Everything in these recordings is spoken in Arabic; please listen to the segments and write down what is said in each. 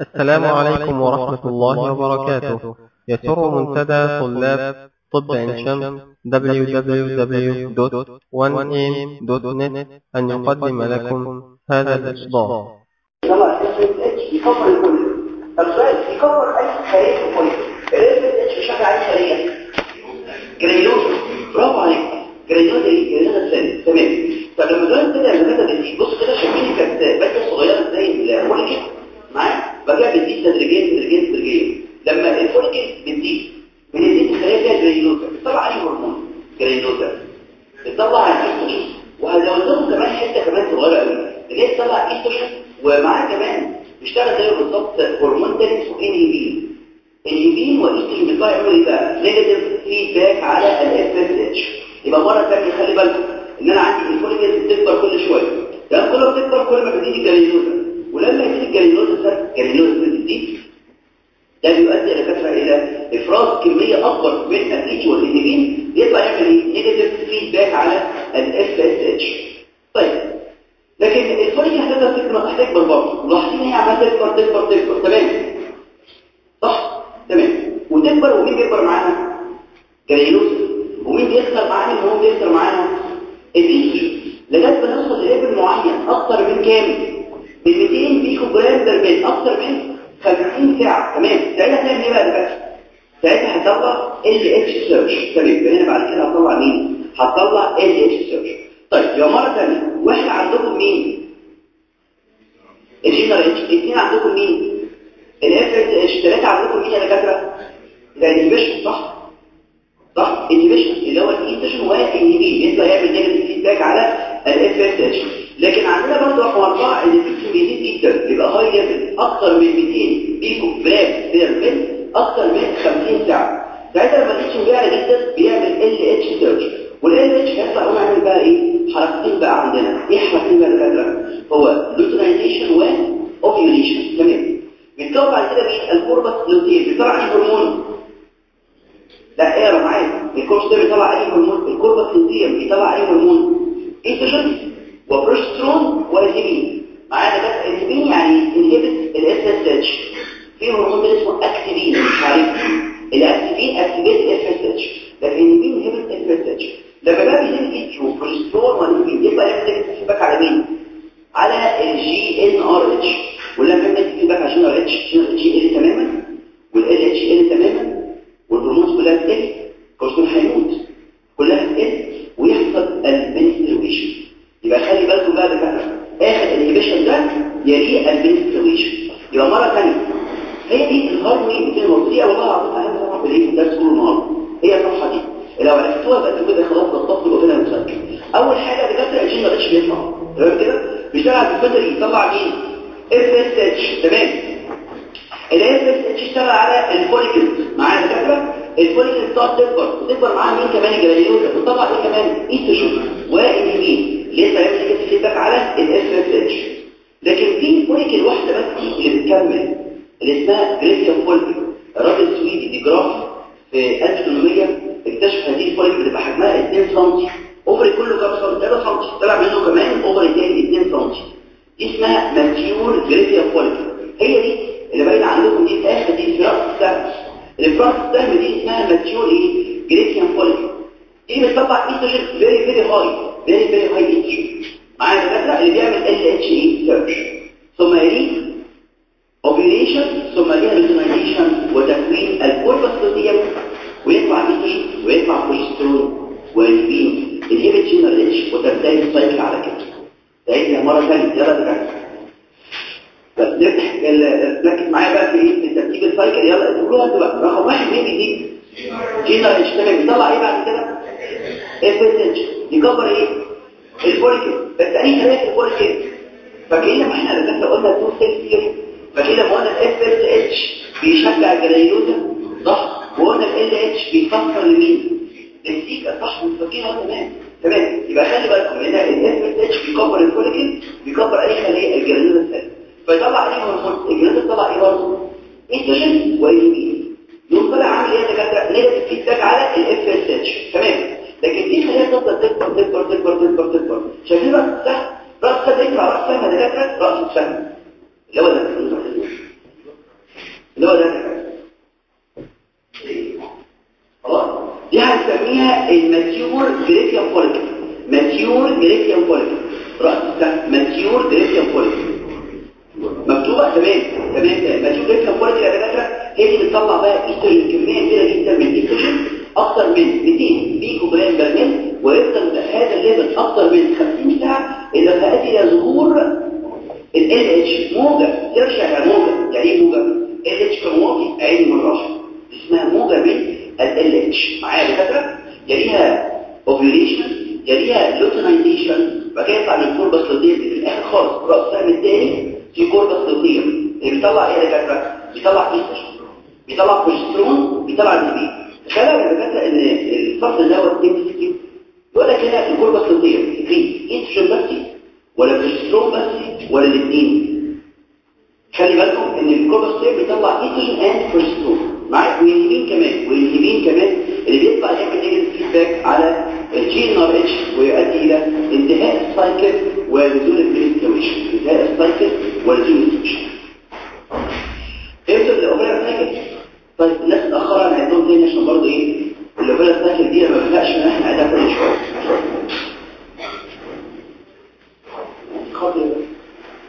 السلام عليكم ورحمة الله وبركاته. يسر منتدى طلاب طب عين شمس www.1am.net أن يقدم لكم هذا الإصدار طلع اس اتش يكفر الكل طب سؤال يكفر اي خليه في الكل الاس اتش بشكل عام خليه جريلوز برافو عليك جريلوز إيه جريلوز الثاني تمام طب لما دول كده المدى دي بص كده شايفين كانت باديه صغيره إزاي ال follicle معايا بقى بتزيد تدريجيا تدريجيا تدريجيا. لما ال follicle بتزيد بنزيد الخلايا فيها granulosa بتطلع عليه هرمون؟ granulosa بتطلع الاستروجين وهزود لهم كمان حتة كمان صغيرة قوي اللي هي تطلع الاستروجين ومعاه كمان بيشتغل زي بالظبط هرمون تاني اسمه inhibin inhibin وال estrogen بيطلع يعملوا إيه بقى؟ negative feedback على ال FSH يبقى مرة ثانية خلي بالكم إن أنا عندي ال follicle بتكبر كل شوية. لأن كل ما بتكبر كل ما بتزيد ال granulosa ولما يزيد ال granulosa ال granulosa بتزيد ده بيؤدي على فكره إلى إفراز كمية أكبر من ال estrogen وال inhibin يطلع يعمل negative feedback على ال FSH طيب لكن ال follicle هتقدر تكبر هتكبر برضه ملاحظين هي عماله تكبر تكبر تكبر. تمام. صح؟ تمام. وتكبر ومين بيكبر معانا granulosa ومين بيكبر معانا ومين بيكبر معانا الايستروجين لغاية ما نوصل لل level معين أكتر من كام من 200 picogram per mil أكتر من 50 ساعة. تمام. ساعتها هتعمل إيه بقى دلوقتي ساعتها هتطلع LH surge يبقى هنا بعد كده هتطلع مين؟ هتطلع LH surge طيب يا مرة ثانية وإحنا عندكم مين؟ ال GnRH الاثنين عندكم مين؟ ال FSH ثلاثة عندكم مين يا دكاترة؟ ال inhibition صح؟ صح. inhibition اللي هو ال estrogen وال inhibin يطلع يعمل negative feedback على ال FSH لكن عندنا برضه اربعه ان البيكو بيزيد جدا يبقى high level أكتر من 200 picogram per أكتر من 50 ساعة. ساعتها لما الاتش بيعلى جدا بيعمل LH surge وال LH هيطلع يقوم يعمل بقى إيه؟ حركتين بقى عندنا. إيه حركتين بقى دكاتره هو luteinization و ovulation تمام. بيتكون بعد كده مين ال corpus luteum بيطلع عليه هرمون. لا اقرا معايا ال corpus ده بيطلع عليه هرمون؟ ال corpus luteum بيطلع عليه هرمون. estrogen و progesterone و inhibin معانا بس ال inhibin يعني inhibit ال FSH في هرمون اسمه activin. مش عارف ال activin activate ال FSH لكن ال inhibin inhibit ال FSH لما بقى بيزيد الايسترو والبروسترون والهيمين يبقى يعمل فيدباك على مين؟ على الجي ان ار اتش ولما يعمل فيدباك جي ار اتش جي ال تماما والال اتش ال تماما والهرمونات كلها بتقل البروسترون هيموت كلها بتقل ويحصل المنسترويشن يبقى خلي بالكم بقى دكاتره اخر الانهبيشن ده يليه المنسترويشن يبقى مره ثانية هي دي الهارموني بين الموضوع والله العظيم أنا بصراحه في الايه ده كل النهار هي الصفحه دي لو عرفتوها بقى أنتوا كده خلاص ضبطتوا يبقى كده مسكر اول حاجة دكاتره الجين اتش بيطلع تمام كده الفترة يطلع مين؟ FSH تمام؟ بيطلع بروجسترون بيطلع inhibin تخيل يا دكاتره إن الفصل دوت تمسكي يقول لك هنا ال corpus luteum في ايستروجين بس ولا بروجسترون بس ولا الاثنين خلي بالكم إن ال corpus luteum بيطلع estrogen and progesterone معاك وال inhibin كمان وال inhibin كمان. اللي بيطلع يعمل negative feedback على ال GnRH ويؤدي إلى انتهاء ال cycle ونزول ال menstruation انتهاء ال cycle ونزول السويشن فهمتوا ال ovarian cycle طيب الناس اتاخروا أنا عندهم تاني عشان برضه إيه ال ovarian cycle دي ما بنفعش إن إحنا قاعدين كل شوية.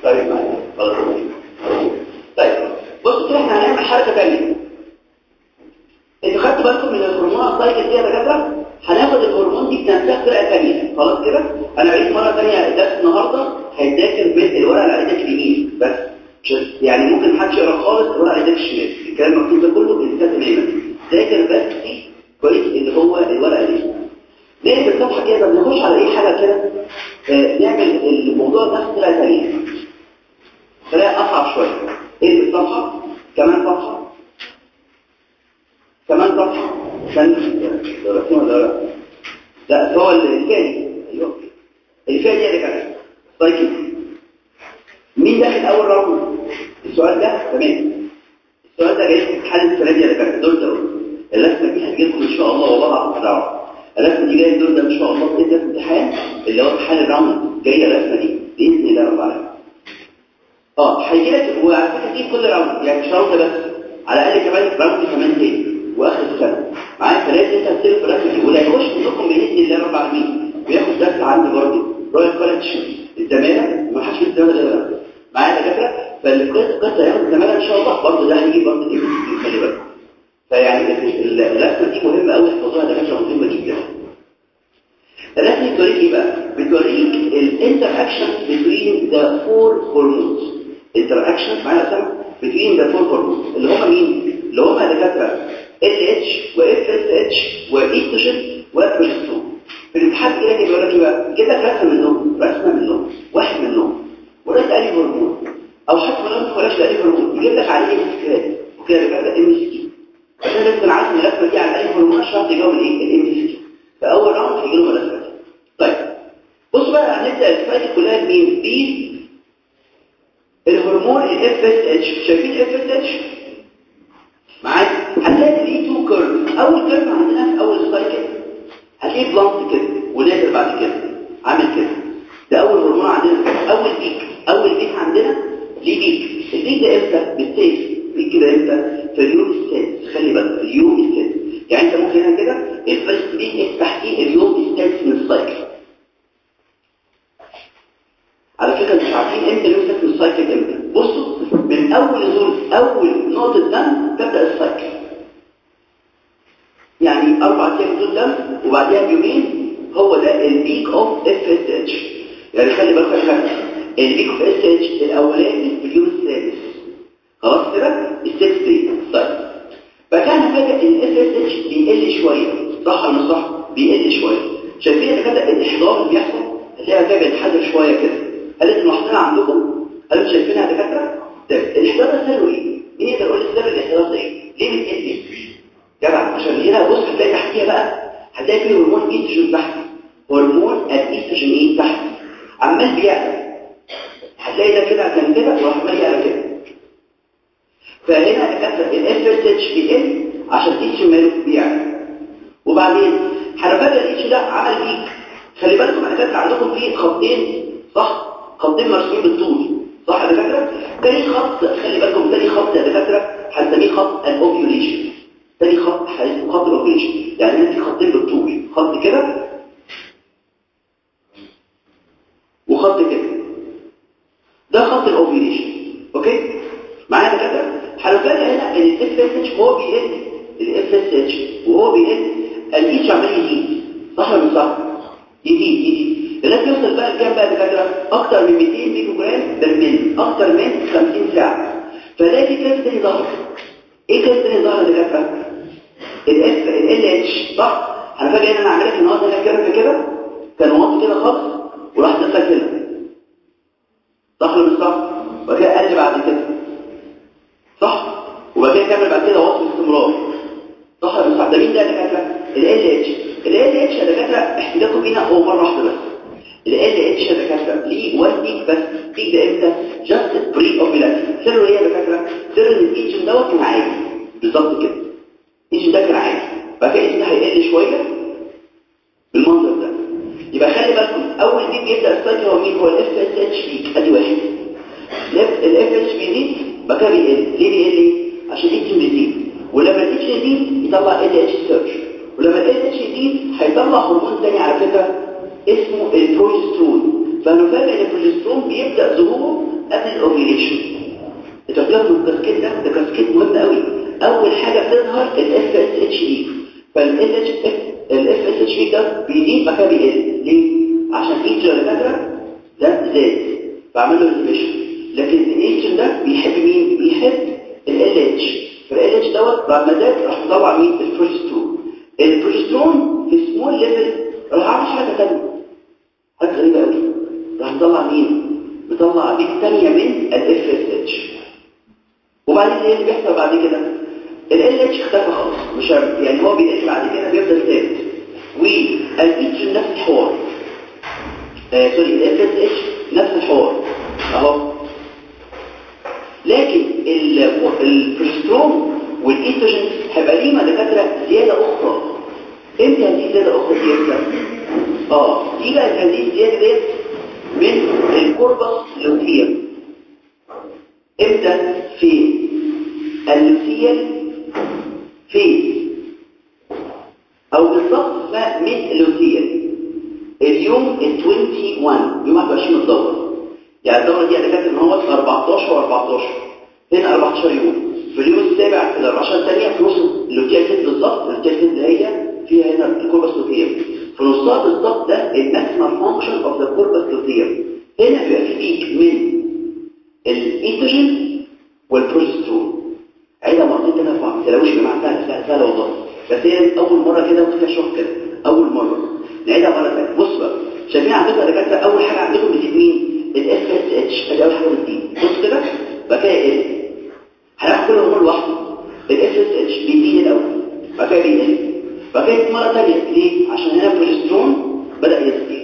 طيب طيب بصوا كده إحنا هنعمل حركة ثانية أنتوا خدتوا بالكم من ال hormone ال cycle دي يا دكاترة؟ هناخد الهرمون دي بنفسها بطريقه ثانية خلاص كده؟ أنا عيد مرة ثانية درس النهارده هيتذاكر بالورقه اللي على إيدك اليمين بس. يعني ممكن محدش يقرأ خالص على إيدك الشمال. الكلام المكتوب ده كله انساه تماما ذاكر بس كويس اللي هو الورقة دي. نقلب الصفحه كده نخش على اي حاجة كده؟ آه نعمل الموضوع ده بطريقه ثانية طريقه أصعب شوية. اقلب الصفحة؟ كمان صفحة. كمان صفحة. عشان درسين ولا لا. لا هو الثاني أيوه. الثاني اللي كان طيب. مين داخل اول round السؤال ده؟ تمام. السؤال ده جاي في حل السنة دي كانت دول ده الرسمة دي هتجي لكم إن شاء الله والله العظيم دعوة. الرسمة دي جاية الدور ده إن شاء الله. باذن امتحان اللي هو امتحان ال round جاية الرسمة دي بإذن الله رب العالمين. آه هيجي لك وعلى فكرة دي كل round يعني مش round بس على الأقل كمان round كمان تاني وآخر السنة معايا؟ فلازم أنت في رسمه ولا يخش منكم بإذن الله رب العالمين. وياخد درس عندي برضه Royal College الزمالة ما حدش في غير معايا دكاترة؟ فالقصة ياخد الزمالة إن شاء الله برضه ده هيجي برضه إيه خلي بالكم. فيعني الرسمة دي مهمة قوي احفظوها دكاتره مهمة جدا. الرسمة بتوريك إيه بقى؟ بتوريك ال interaction بين the four hormones interaction معايا أسامة؟ بين the four hormones اللي هم مين؟ اللي هم دكاترة LH و FSH وإيستروجين وبروجسترون في الامتحان كده بيقول لك بقى؟ كده رسمة منهم رسمة منهم واحد منهم. وده تقريبا هرمون أو حتى لو ولاش تقريبا هرمون يجيب لك عليه MCQات وكده كده MCQ عشان لازم عارف ان دي على اي هرمون عشان تجاوب الإيه؟ ال MCQ فأول round هيجي له الرسمه دي طيب. بص بقى هنبدأ ال slide كلها بمين بي الهرمون ال FSH شايفين ال FSH معاك؟ هتلاقي ليه two curve أول curve عندنا في أول cycle هتلاقيه بلانت كده ونازل بعد كده. عامل كده. ده أول هرمون عندنا اول peak اول peak عندنا ليه peak ال peak ده إمتى بالسيف كده إمتى في اليوم السادس خلي بالك اليوم السادس. يعني انت ممكن هنا كده الفيرست بيك تحتيه اليوم السادس من السايكل بي فال اتش الاف اس اتش ده بيزيد كده بيقل. ليه؟ عشان ايتش فاكره ده زاد بعمل له ريزيشن لكن الايتش ده بيحب مين؟ بيحب ال اتش فال اتش دوت بعد ما زاد راح مطلع مين؟ البروجسترون البروجسترون في سمول ليفل راح عامل حاجة ثانية حاجة غريبة قوي راح مطلع مين؟ مطلع بيك ثانية من الاف اس اتش وبعدين إيه اللي بيحصل بعد كده؟ ال LH اختفى خالص. مش يعني هو بيقل بعد كده بيفضل ثابت. وال LH نفس الحوار. آه سوري FSH نفس الحوار. أهو. لكن البروجسترون والإيستروجين هيبقى ليه دكاتره زيادة أخرى. إمتى هذه زيادة أخرى دي إمتى آه دي بقى هذه الزياده ديت من ال corpus luteum إمتى؟ في ال luteal phase أو بالضبط اسمها mid luteal اليوم ال 21 يوم 21 الدوره يعني الدوره دي أنا فاكر إن هو 14 و14 هنا 14 يوم. في اليوم السابع في ال 14 الثانية في نص ال luteal phase بالظبط اللي هي فيها هنا ال corpus luteum في نصها بالظبط ده ال maximum function of the corpus luteum هنا بيبقى في peak من الايستروجين والبروجسترون عيدها مرتين كده بعض ما تلاقوش يا جماعة والله. بس هي أول مرة كده وفيها shock كده. أول مرة. نعيدها مره ثانية بص بقى. شايفين عندكم دكاتره أول حاجة عندكم بتزيد مين ال FSH. ادي أول حاجة بتزيد بص كده؟ بعد كده يقل هناخد كل هرمون لوحده. ال FSH بيزيد الأول. بعد كده بيقل بعد كده مرة ثانية ليه؟ عشان هنا البروجسترون بدأ يصغر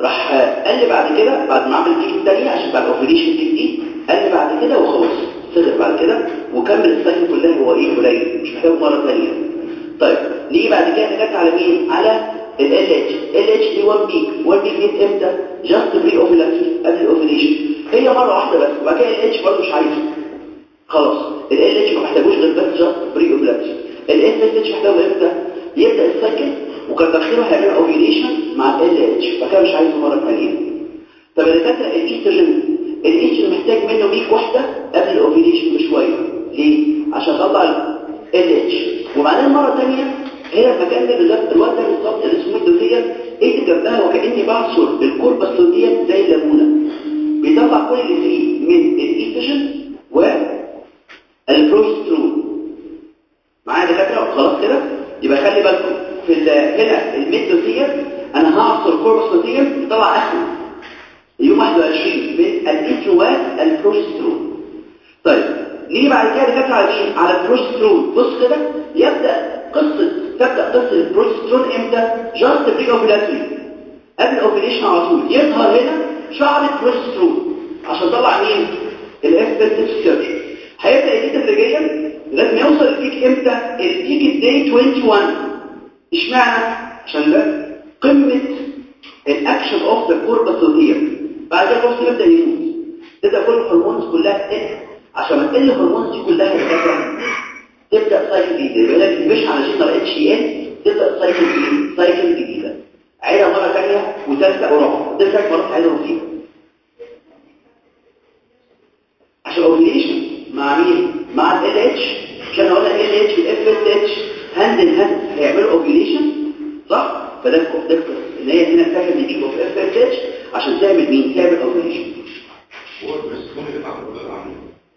راح قل بعد كده بعد ما عمل ال peak الثانية عشان بعد ال ovulation peak دي قل بعد كده وخلاص. صغر بعد كده وكمل ال cycle كلها هو إيه؟ قليل. مش محتاج مرة ثانية. طيب نيجي بعد كده نرجع على مين؟ على ال اتش ال اتش دي 1 peak 1 peak دي إمتى؟ just pre ovulatory قبل ال ovulation هي مرة واحدة بس. وبعد كده ال LH برضه مش عايزه خلاص. ال اتش ما محتاجوش غير بس جاست بري اوفيلاتي اس اتش محتاجه إمتى؟ يبدأ السايكل وكان تأخيره هيعمل اوفيليشن مع ال اتش فكده مش عايزه مرة ثانية. طب اللي فاكره الايستروجين الايستروجين محتاج منه بيك واحدة قبل الاوفيليشن بشوية. ليه؟ عشان اطلع ال اتش وبعدين مرة ثانية هنا ده بالظبط الوقت ده بالظبط اسمه الدوسيه إيه جنبها وكأني بعصر الكوربس لوديا زي الليمونة. بيطلع كل اللي فيه من الايستروجين والبروجسترون معايا دكاترة؟ خلاص كده؟ يبقى خلي بالكم في هنا ال mid luteal أنا هعصر ال corpus luteum يطلع آخره. يوم 21 من الايستروجين والبروجسترون طيب نيجي بعد كده دكاتره على مين على البروجسترون بص كده يبدأ قصة تبدأ قصة البروجسترون إمتى؟ just pre ovulatory قبل ال ovulation على طول. يظهر هنا surge ال progesterone عشان يطلع مين؟ FSH surge هيبدأ يزيد تدريجيا لازم يوصل ال peak إمتى؟ ال peak ال day 21 اشمعنى؟ عشان ده قمة ال action of the corpus بعد كده الوصل يبدا يموت تبدا كل ال hormones كلها تقل عشان ما تقل ال hormones دي كلها تبدا تبدأ cycle جديده يبقى لك مش على GnRH اي ان تبدأ cycle جديده cycle جديدة. عيدها مرة ثانية وثالثه ورابعه ثلاث مرات عيدهم فيها عشان اوفيليشن مع مين؟ مع ال اتش عشان قلنا ال اتش والاف اتش هاند ان هاند هيعملوا اوفيليشن صح؟ فده ده إن هي هنا سكند دي اوف اف اتش عشان تعمل مين؟ تعمل اوفيليشن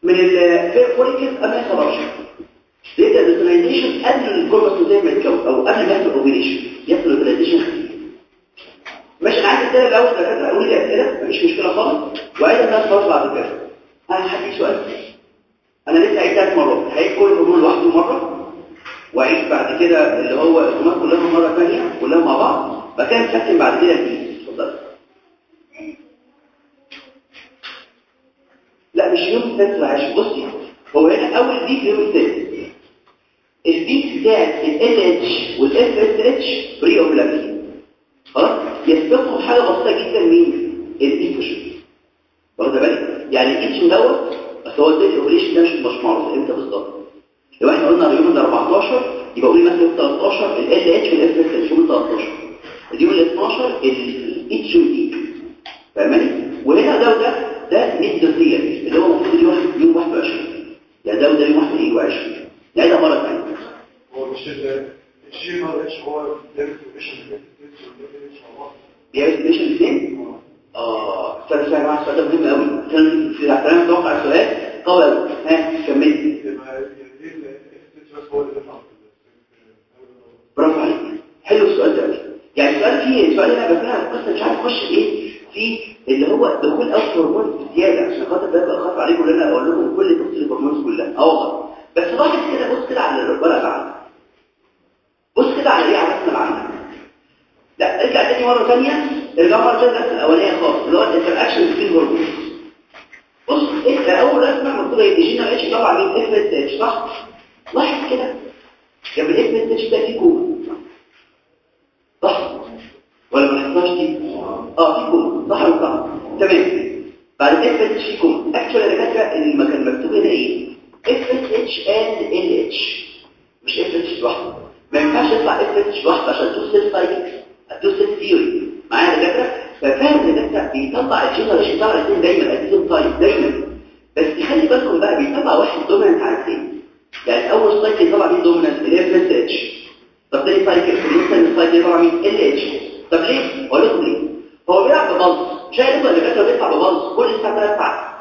من الفوليكل قبل ما يخرجش يبدا الفيتامينيشن قبل الكوربس ما يتكون أو قبل ما يحصل اوفيليشن يحصل الفيتامينيشن ماشي أنا عايز الاسئله الأول دكاتره قولوا لي أسئلة. مفيش مشكلة خالص. وعايز الناس خالص بعد كده. أنا هدي سؤال. أنا لسه عيد ثلاث مرات هعيد كل هرمون لوحده مرة. وعيد بعد كده اللي هو الهرمونات كلها مرة ثانية كلها مع بعض. بعد كده بعد كده ال peaks لا مش يوم السادس العاشر بصي هو هنا أول peak يوم السادس ال peak بتاعت ال اتش والاف اس اتش بري اوفلاكسين خلاص؟ يسبقهم حاجة بسيطة جدا مين الايستروجين واخد بالك؟ يعني الاتش دوت بس هو إزاي الاوفليشن ده مش مش معروف إمتى بالظبط. لو إحنا قلنا اليوم ال 14 يبقى قولي مثلا يوم 13 ال اتش والاف اس اتش يوم 13 اليوم ال 12 الاتش والبيك فاهماني؟ وهنا ده وده ده ميد دوسيه اللي هو المفروض يوم يوم 21 يعني ده وده يوم 21 يعني ده مره ثانية هو مش الجي ار اتش هو ديفينيشن الاثنين آه. استنى استنى يا جماعة السؤال ده مهم قوي كان في الاحترام أتوقع السؤال قوي ها كمل. برافو عليك. حلو السؤال ده يعني السؤال فيه السؤال هنا بس أنا القصة مش عارف اخش إيه. في اللي هو دخول أو هرمون بزياده عشان خاطر ده بقى خاطر عليكم ان أنا أقول لكم كل تفاصيل الهرمونات كلها آه والله بس لاحظ كده بص كده على الورقه اللي عندك بص كده على إيه على اللي عندك لا ارجع تاني مره ثانية ارجع مره ثانية الرسمه الاولانيه خالص اللي هو ال interaction بين الهرمونات بص انت اول رسمه المفروض يدينا اتش طبعا مين FSH صح لاحظ كده جنب ال FSH ده في comma صح ولا ما لاحظناش دي آه في comma صح ولا صح تمام. بعد FSH في comma actual يا دكاتره اللي كان مكتوب هنا إيه؟ FSH and LH مش FSH لوحده. ما ينفعش يطلع FSH لوحده عشان two cell cycle two cell theory معايا يا دكاتره ففاهم إن أنت بيطلع ال generation بتاع الاثنين دايما اديهم time دايما. بس خلي بالكم بقى بيطلع واحد dominant على الثاني يعني أول cycle يطلع مين dominant ال FSH طب تاني cycle الانسان مين ال LH طب ليه؟ أقول لكم ليه؟ هو بيلعب ب pulse شايف اللي بيطلع بيطلع ب pulse كل ساعة ثلاث ساعات.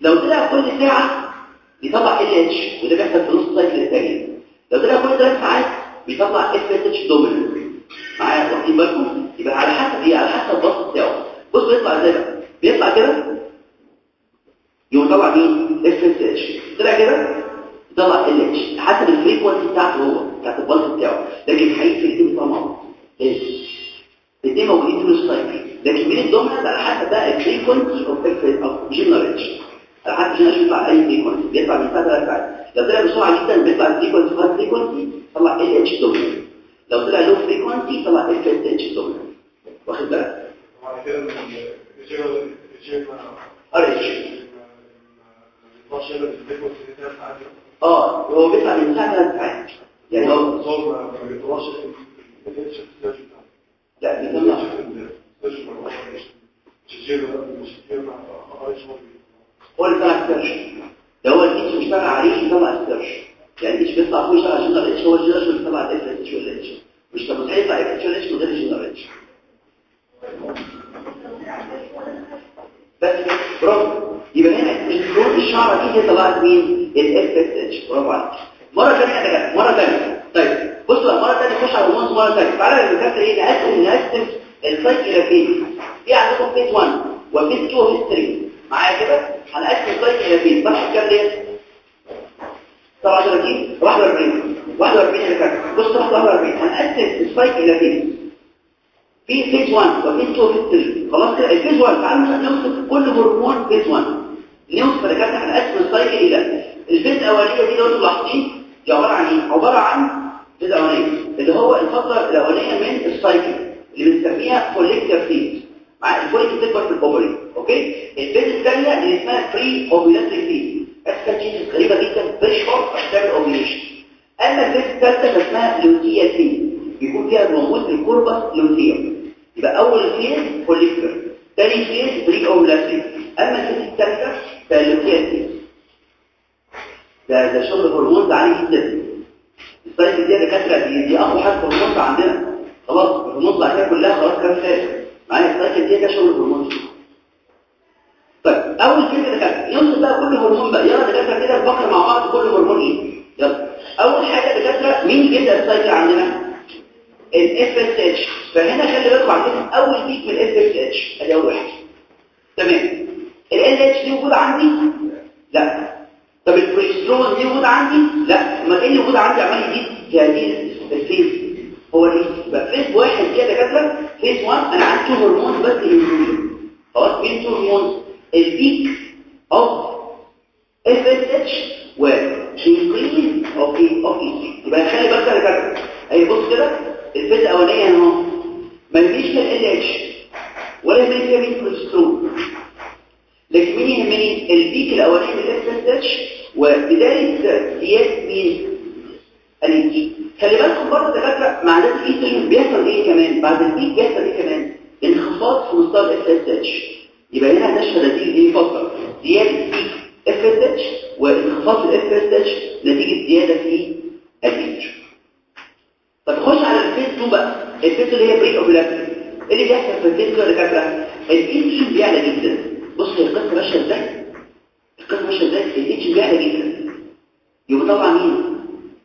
لو طلع كل ساعة يطلع ال LH وده بيحصل في نص cycle الثاني لو طلع كل ثلاث ساعات بيطلع FSH dominant معايا؟ واخدين بالكم؟ يبقى على حسب إيه على حسب البسط بتاعه. بص بيطلع إزاي بقى؟ بيطلع كده. يقوم طلع مين FSH. طلع كده. يطلع ال LH. حسب ال frequency بتاعته هو بتاعت ال pulse بتاعه. لكن حقيقي الاثنين بيطلعوا مع بعض ليه الاثنين موجودين في نص cycle لكن مين ال dominant على حسب بقى ال frequency of اف of GnRH على حسب GnRH بيطلع اي frequency بيطلع من ثلاث ساعات لو طلع بسرعة جدا بيطلع ال frequency high frequency يطلع ال LH dominant لو طلع low frequency يطلع FSH dominant واخد بالك وبعد كده آه هو بيطلع من ساعه ساعات يعني هو الاتش لا. بيطلع هو اللي طلع السيرش ده هو الاتش مش طالع عليه يطلع السيرش يعني الاتش بيطلع فوق يشتغل عشان الاتش هو الجنرال اللي طلع الاف اتش والاتش مش مستحيل يطلع من غير الجنرال اتش بس برافو. يبقى هنا الكون الشعر دي هي طلعت مين؟ الاف H برافو عليك. مرة ثانية مرة ثانية طيب. بصوا بقى مرة ثانية نخش على ال hormones مرة ثانية تعالى نذاكر إيه؟ نقسم نقسم ال cycle إلى فين في عندكم phase 1 و phase 2 و phase 3 معايا كده؟ هنقسم ال cycle إلى فين صح كام ديت؟ 37 41 41 اللي كانت بص 41 هنقسم ال cycle إلى فين في phase 1 و phase 2 و phase 3 خلاص كده؟ ال phase 1 تعالوا نوصف كل هرمون phase 1 نوصف اللي كانت هنقسم ال cycle إلى ال phase الأولية دي لو أنتم لاحظين دي عبارة عن إيه؟ عبارة عن الاولانيه اللي هو الفترة الاولانيه من ال cycle اللي بنسميها follicular phase مع ال follicle بتكبر في ال ovary okay؟ ال phase الثانية اللي اسمها pre ovulatory phase اسمها جينز غريبة جدا. عشان تعمل ovulation أما ال phase الثالثه فاسمها luteal phase بيكون فيها موجود ال corpus luteum يبقى أول phase follicular ثاني phase preovulatory اما ال phase الثالثه فال luteal ده ده شغل هرمون عالي جدا. ال cycle دي دكاتره دي, دي أقوى حاجة هرمون عندنا. خلاص الهرمون بعد كلها خلاص كام فات معايا السايكل دي ده شغل هرمون طيب أول كده دكاتره يوصل بقى كل هرمون بقى. يلا دكاتره كده نفكر مع بعض كل هرمون إيه يلا. أول حاجة دكاتره مين بيبدا ال cycle عندنا؟ ال FSH فهنا خلي بالكم عندنا أول peak من ال FSH أدي أول واحد. تمام. ال LH دي موجودة عندي؟ لا. طب البروجسترون دي موجوده عندي؟ لا. ما إيه اللي موجود عندي عمال يزيد في هذه ال phase هو إيه يبقى phase واحد كده دكاتره phase 1 أنا عندي هرمون بس استروجين خلاص؟ مين هرمون؟ ال peak of FSH و increase of the of the يبقى خلي بالك يا دكاتره اهي بص كده ال phase الاولانيه أهو. ما يهمنيش ال LH ولا فيها مين بروجسترون لكن مين يهمني؟ ال peak الأولاني من ال FSH وبداية زياده مين الاستروجين خلي بالكم برضه دكاتره مع ذات الايستروجين بيحصل إيه كمان؟ بعد ال peak بيحصل إيه كمان؟ انخفاض في مستوى ال FSH يبقى هنا تشهد هذه إيه؟ فتره زياده بيك اف اتش وانخفاض الاف اتش نتيجة زيادة في الايستروجين طب خش على الفيز 2 بقى. الفيز اللي هي بري اوفيلاتري إيه اللي بيحصل في الفيز 2 يا دكاترة؟ الايستروجين بيعلى جدا. بص هي القصة ماشية إزاي؟ القصة ماشية إزاي؟ الاتش بيعلى جدا. يبقى طبعا مين؟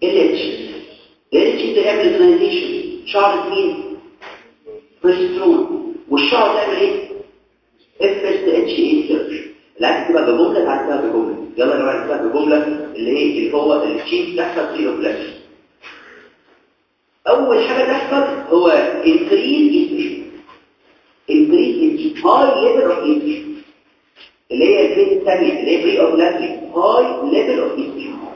ال اتش ال اتش ده يعمل ليزنايزيشن شعر مين بروجسترون والشعر ده يعمل إيه؟ FSH surge العكس تبقى بجملة تعالى بجملة. يلا يا جماعة نكتبها بجملة اللي هي اللي هو التشيف تحصل في ovulation أول حاجة تحصل هو increase estrogen increase estrogen high level of estrogen اللي هي ال phase الثانية اللي هي preovulatory high level of estrogen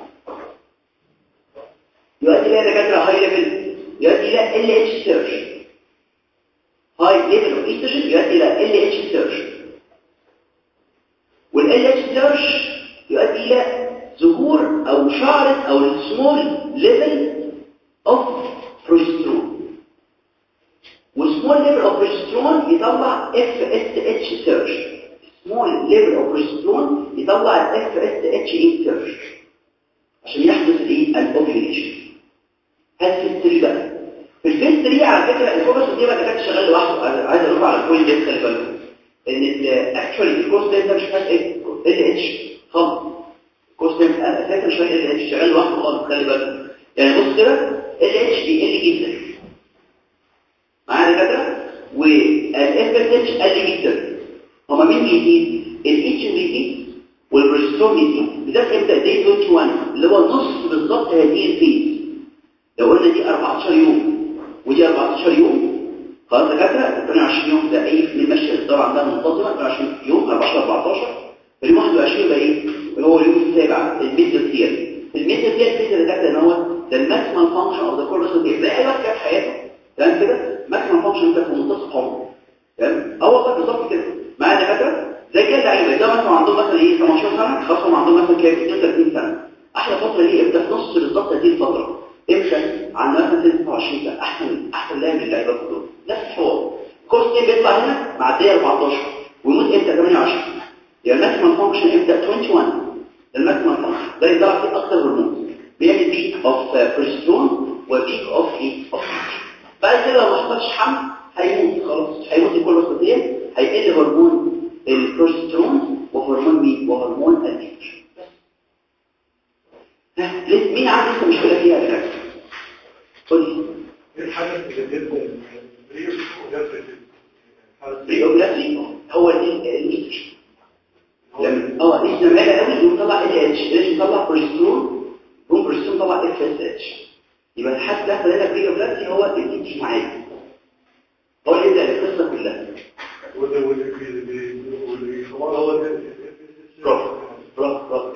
يؤدي إلى دكاتره high level يؤدي إلى ال LH surge high level of estrogen يؤدي إلى ال LH surge وال LH surge يؤدي إلى ظهور أو شعرة أو ال small level of progesterone وال small level of progesterone يطلع FSH surge small level of progesterone يطلع ال FSH surge عشان يحدث الايه ال ovulation هل في 3 بقى في الفيز 3 على فكرة الفورس دي ما كانتش شغال لوحده. عايز أقول على البوينت دي خلي بالكم. إن الاكشوال الكورس ده مش محتاج إيه؟ ال إتش؟ خالص. الكورس ده مش محتاج ال إتش؟ شغال لوحده خالص خلي بالكم. يعني بص كده ال إتش؟ بيقل جدا. معايا دكاترة؟ والاف إس إتش قل جدا. هما مين بيزيد الاتش بيزيد والبروجسترون بيزيد ده إمتى دي 21 اللي هو نص بالظبط هذه الفيز لو قلنا دي 14 يوم ودي 14 يوم خلاص دكاتره 22 يوم ده أي من ماشيه طبعا ده منتظمه 22 يوم 14 14 اليوم 21 يبقى إيه؟ هو اليوم السابع الميدل تير الميدل تير كده دكاتره ان هو ده الماكسيمم فانكشن اوف ذا كورس دي لا اي واحد في حياته؟ تمام كده؟ ماكسيمم فانكشن انت في منتصف عمره. تمام؟ آه والله بالظبط كده. معايا دكاتره زي كده لعيبه ده مثلا عندهم مثلا إيه 18 سنة؟ خاصه عندهم مثلا كام 32 سنة. أحلى فترة ليه إمتى في نص بالظبط هذه الفترة. إمتى عن مثلا 26 سنة. أحسن أحسن لاعب للعيبه كلهم نفس الحوار. corpus luteum بيطلع هنا معديه 14 ويموت إمتى؟ 28 يعني ال maximum function إمتى 21 ال maximum function ده يطلع فيه أكتر هرمون بيعمل peak of progesterone و peak of إيه of بعد كده لو ما حصلش حمل هيموت خلاص هيموت خطيه هيقل هرمون البروجسترون وهرمون مين؟ وهرمون الاستروجين مين عنده لسه مشكله فيها يا دكتور قول لي. إيه الحاجة اللي البريوس بريوجرافي هو الاستروجين لما آه الاستروجين لما قوي يقوم طلع ال اتش اتش يطلع بروجسترون يقوم بروجسترون طلع اف اس اتش يبقى الحد ده هنا بريوجرافي هو الاتش معايا هو اللي القصة كلها. واللي هو برافو برافو برافو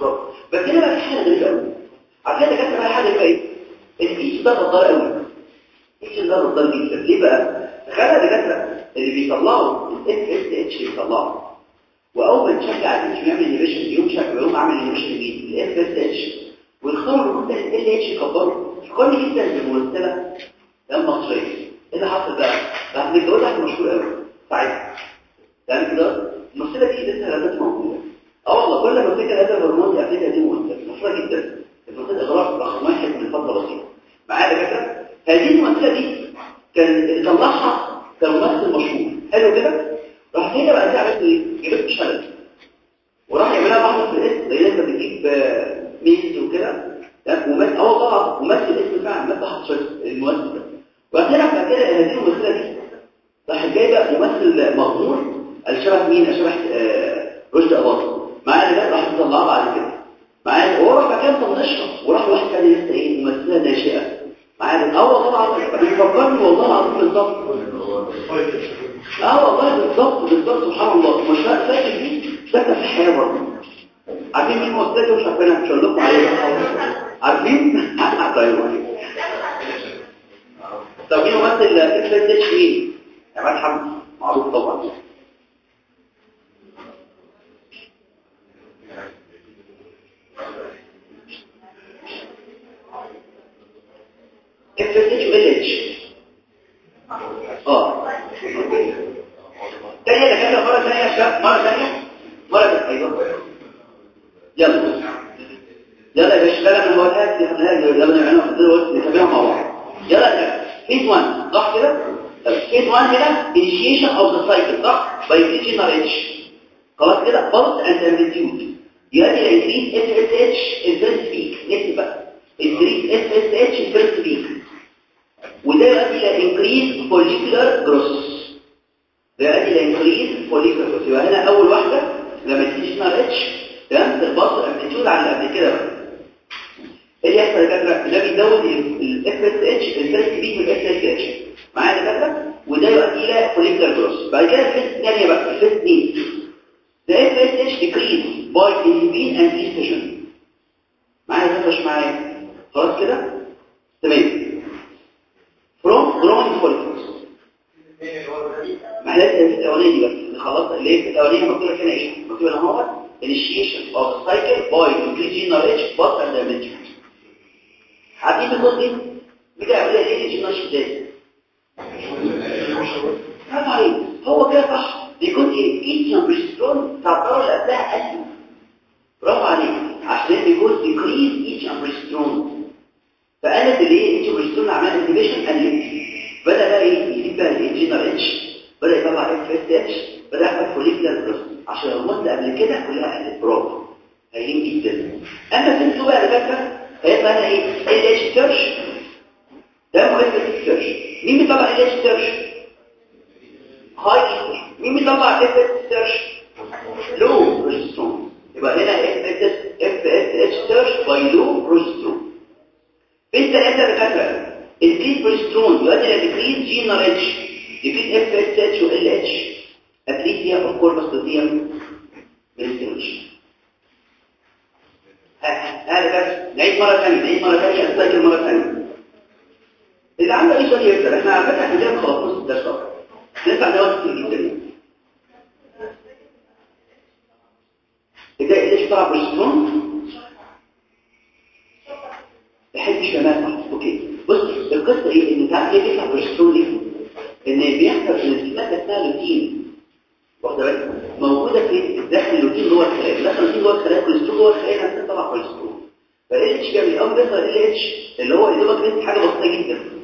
برافو بس هنا بقى حاجة غريبة قوي عشان كده كانت بقى حاجة بقى إيه؟ الايش ده غدار قوي إيش ده غدار جدا؟ ليه بقى؟ تخيل الدكاتره اللي بيطلعوا الاف إس إتش بيطلعوا. وأول ما تشجع الإتش يعمل انيبيشن يوم شكله يوم عامل انيبيشن جديد. الاف إس إتش الهرمون ده ال إتش يكبروا فكرني جدا بالممثلة. لما مصريه إيه اللي حصل بقى بعد ما الجواز كان مشهور قوي ساعتها يعني كده المشكلة دي لسه لازم موجودة. أه والله كل ما افتكر هذا الهرمون يعني كده دي مهمه مشهوره جدا. المسألة إغراق رقم واحد من فترة بسيطة معايا دكاترة هذه المسألة دي كان اللي طلعها كان مشهور. حلو كده؟ راح هنا بقى دي عملت إيه؟ جبت شلل. وراح يعملها بعض في الاسم زي لما بتجيب آه، ميز وكده. ومثل أه طبعا ومثل الاسم فعلا مادة حط المؤسس ده. وقت لك كده إن دي دي راح جاي بقى ممثل مغمور الشبه مين؟ الشبه آه، رشد اباطي معايا اللي راح تطلع بعد كده. معايا هو راح مكان تنشره وراح واحد تاني لسه إيه ممثلة ناشئة. معاه هو طبعا بيفكرني والله العظيم بالظبط آه والله بالظبط بالظبط سبحان الله. مش فاكر دي فاكر في الحياة برضه. عارفين مين مستجد وشايفينها ان شاء الله عليها. the tree. النتيجه للامر ال إتش اللي هو يدوبك انت حاجة بسيطة جدا.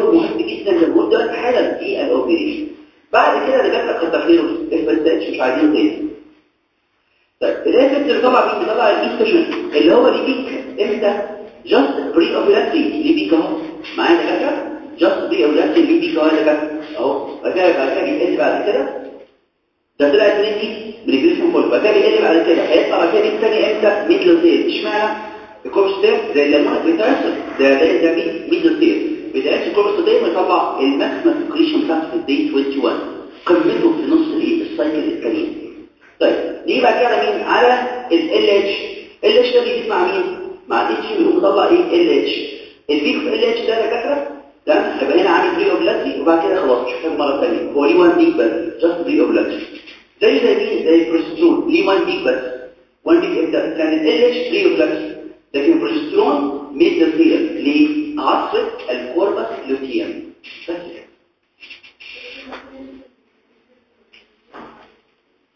دور مهم جدا لمده حالا في الأوبريشن. بعد كده اللي جاب لك التغيير اف اس اتش مش عايزين غير طيب الاف اس اللي طلع مين بيطلع الايستروجين اللي هو ليه بيك إمتى جاست بري اوبلاتري ليه بيك أهو. معايا دكاتره جاست بري اوبلاتري ليه بيك أهو. دكاتره أهو. بعد كده بعد كده بعد كده. ده طلع اتنين دي بريجريشن فول بعد كده بيقل بعد كده. هيطلع بعد كده الثاني إمتى؟ ميدل سيل اشمعنى؟ الكورس ده زي الليمون بيترسل ده ده ده ميدل سيل بيترسل الكورس ده يطلع الماكسيمم سكريشن بتاعته في الدي 21 قمته في نص الايه السايكل الكريم. طيب نيجي بعد كده مين؟ على ال اتش ال اتش ده بيجي مع مين؟ مع الاتش بيقوم مطلع إيه؟ ال اتش البيك في ال اتش ده يا دكاتره تمام؟ هيبقى هنا عامل بري اوبلاتري وبعد كده خلاص محتاج مرة ثانية هو ليه 1 بيك بس جاست بري اوبلاتري زي زي مين؟ زي البروسترون ليه 1 بيك بس 1 بيك إمتى كان ال اتش بري اوبلاتري لكن البروسترون ميد ثير لعصر الكوربس لوتيوم بس كده.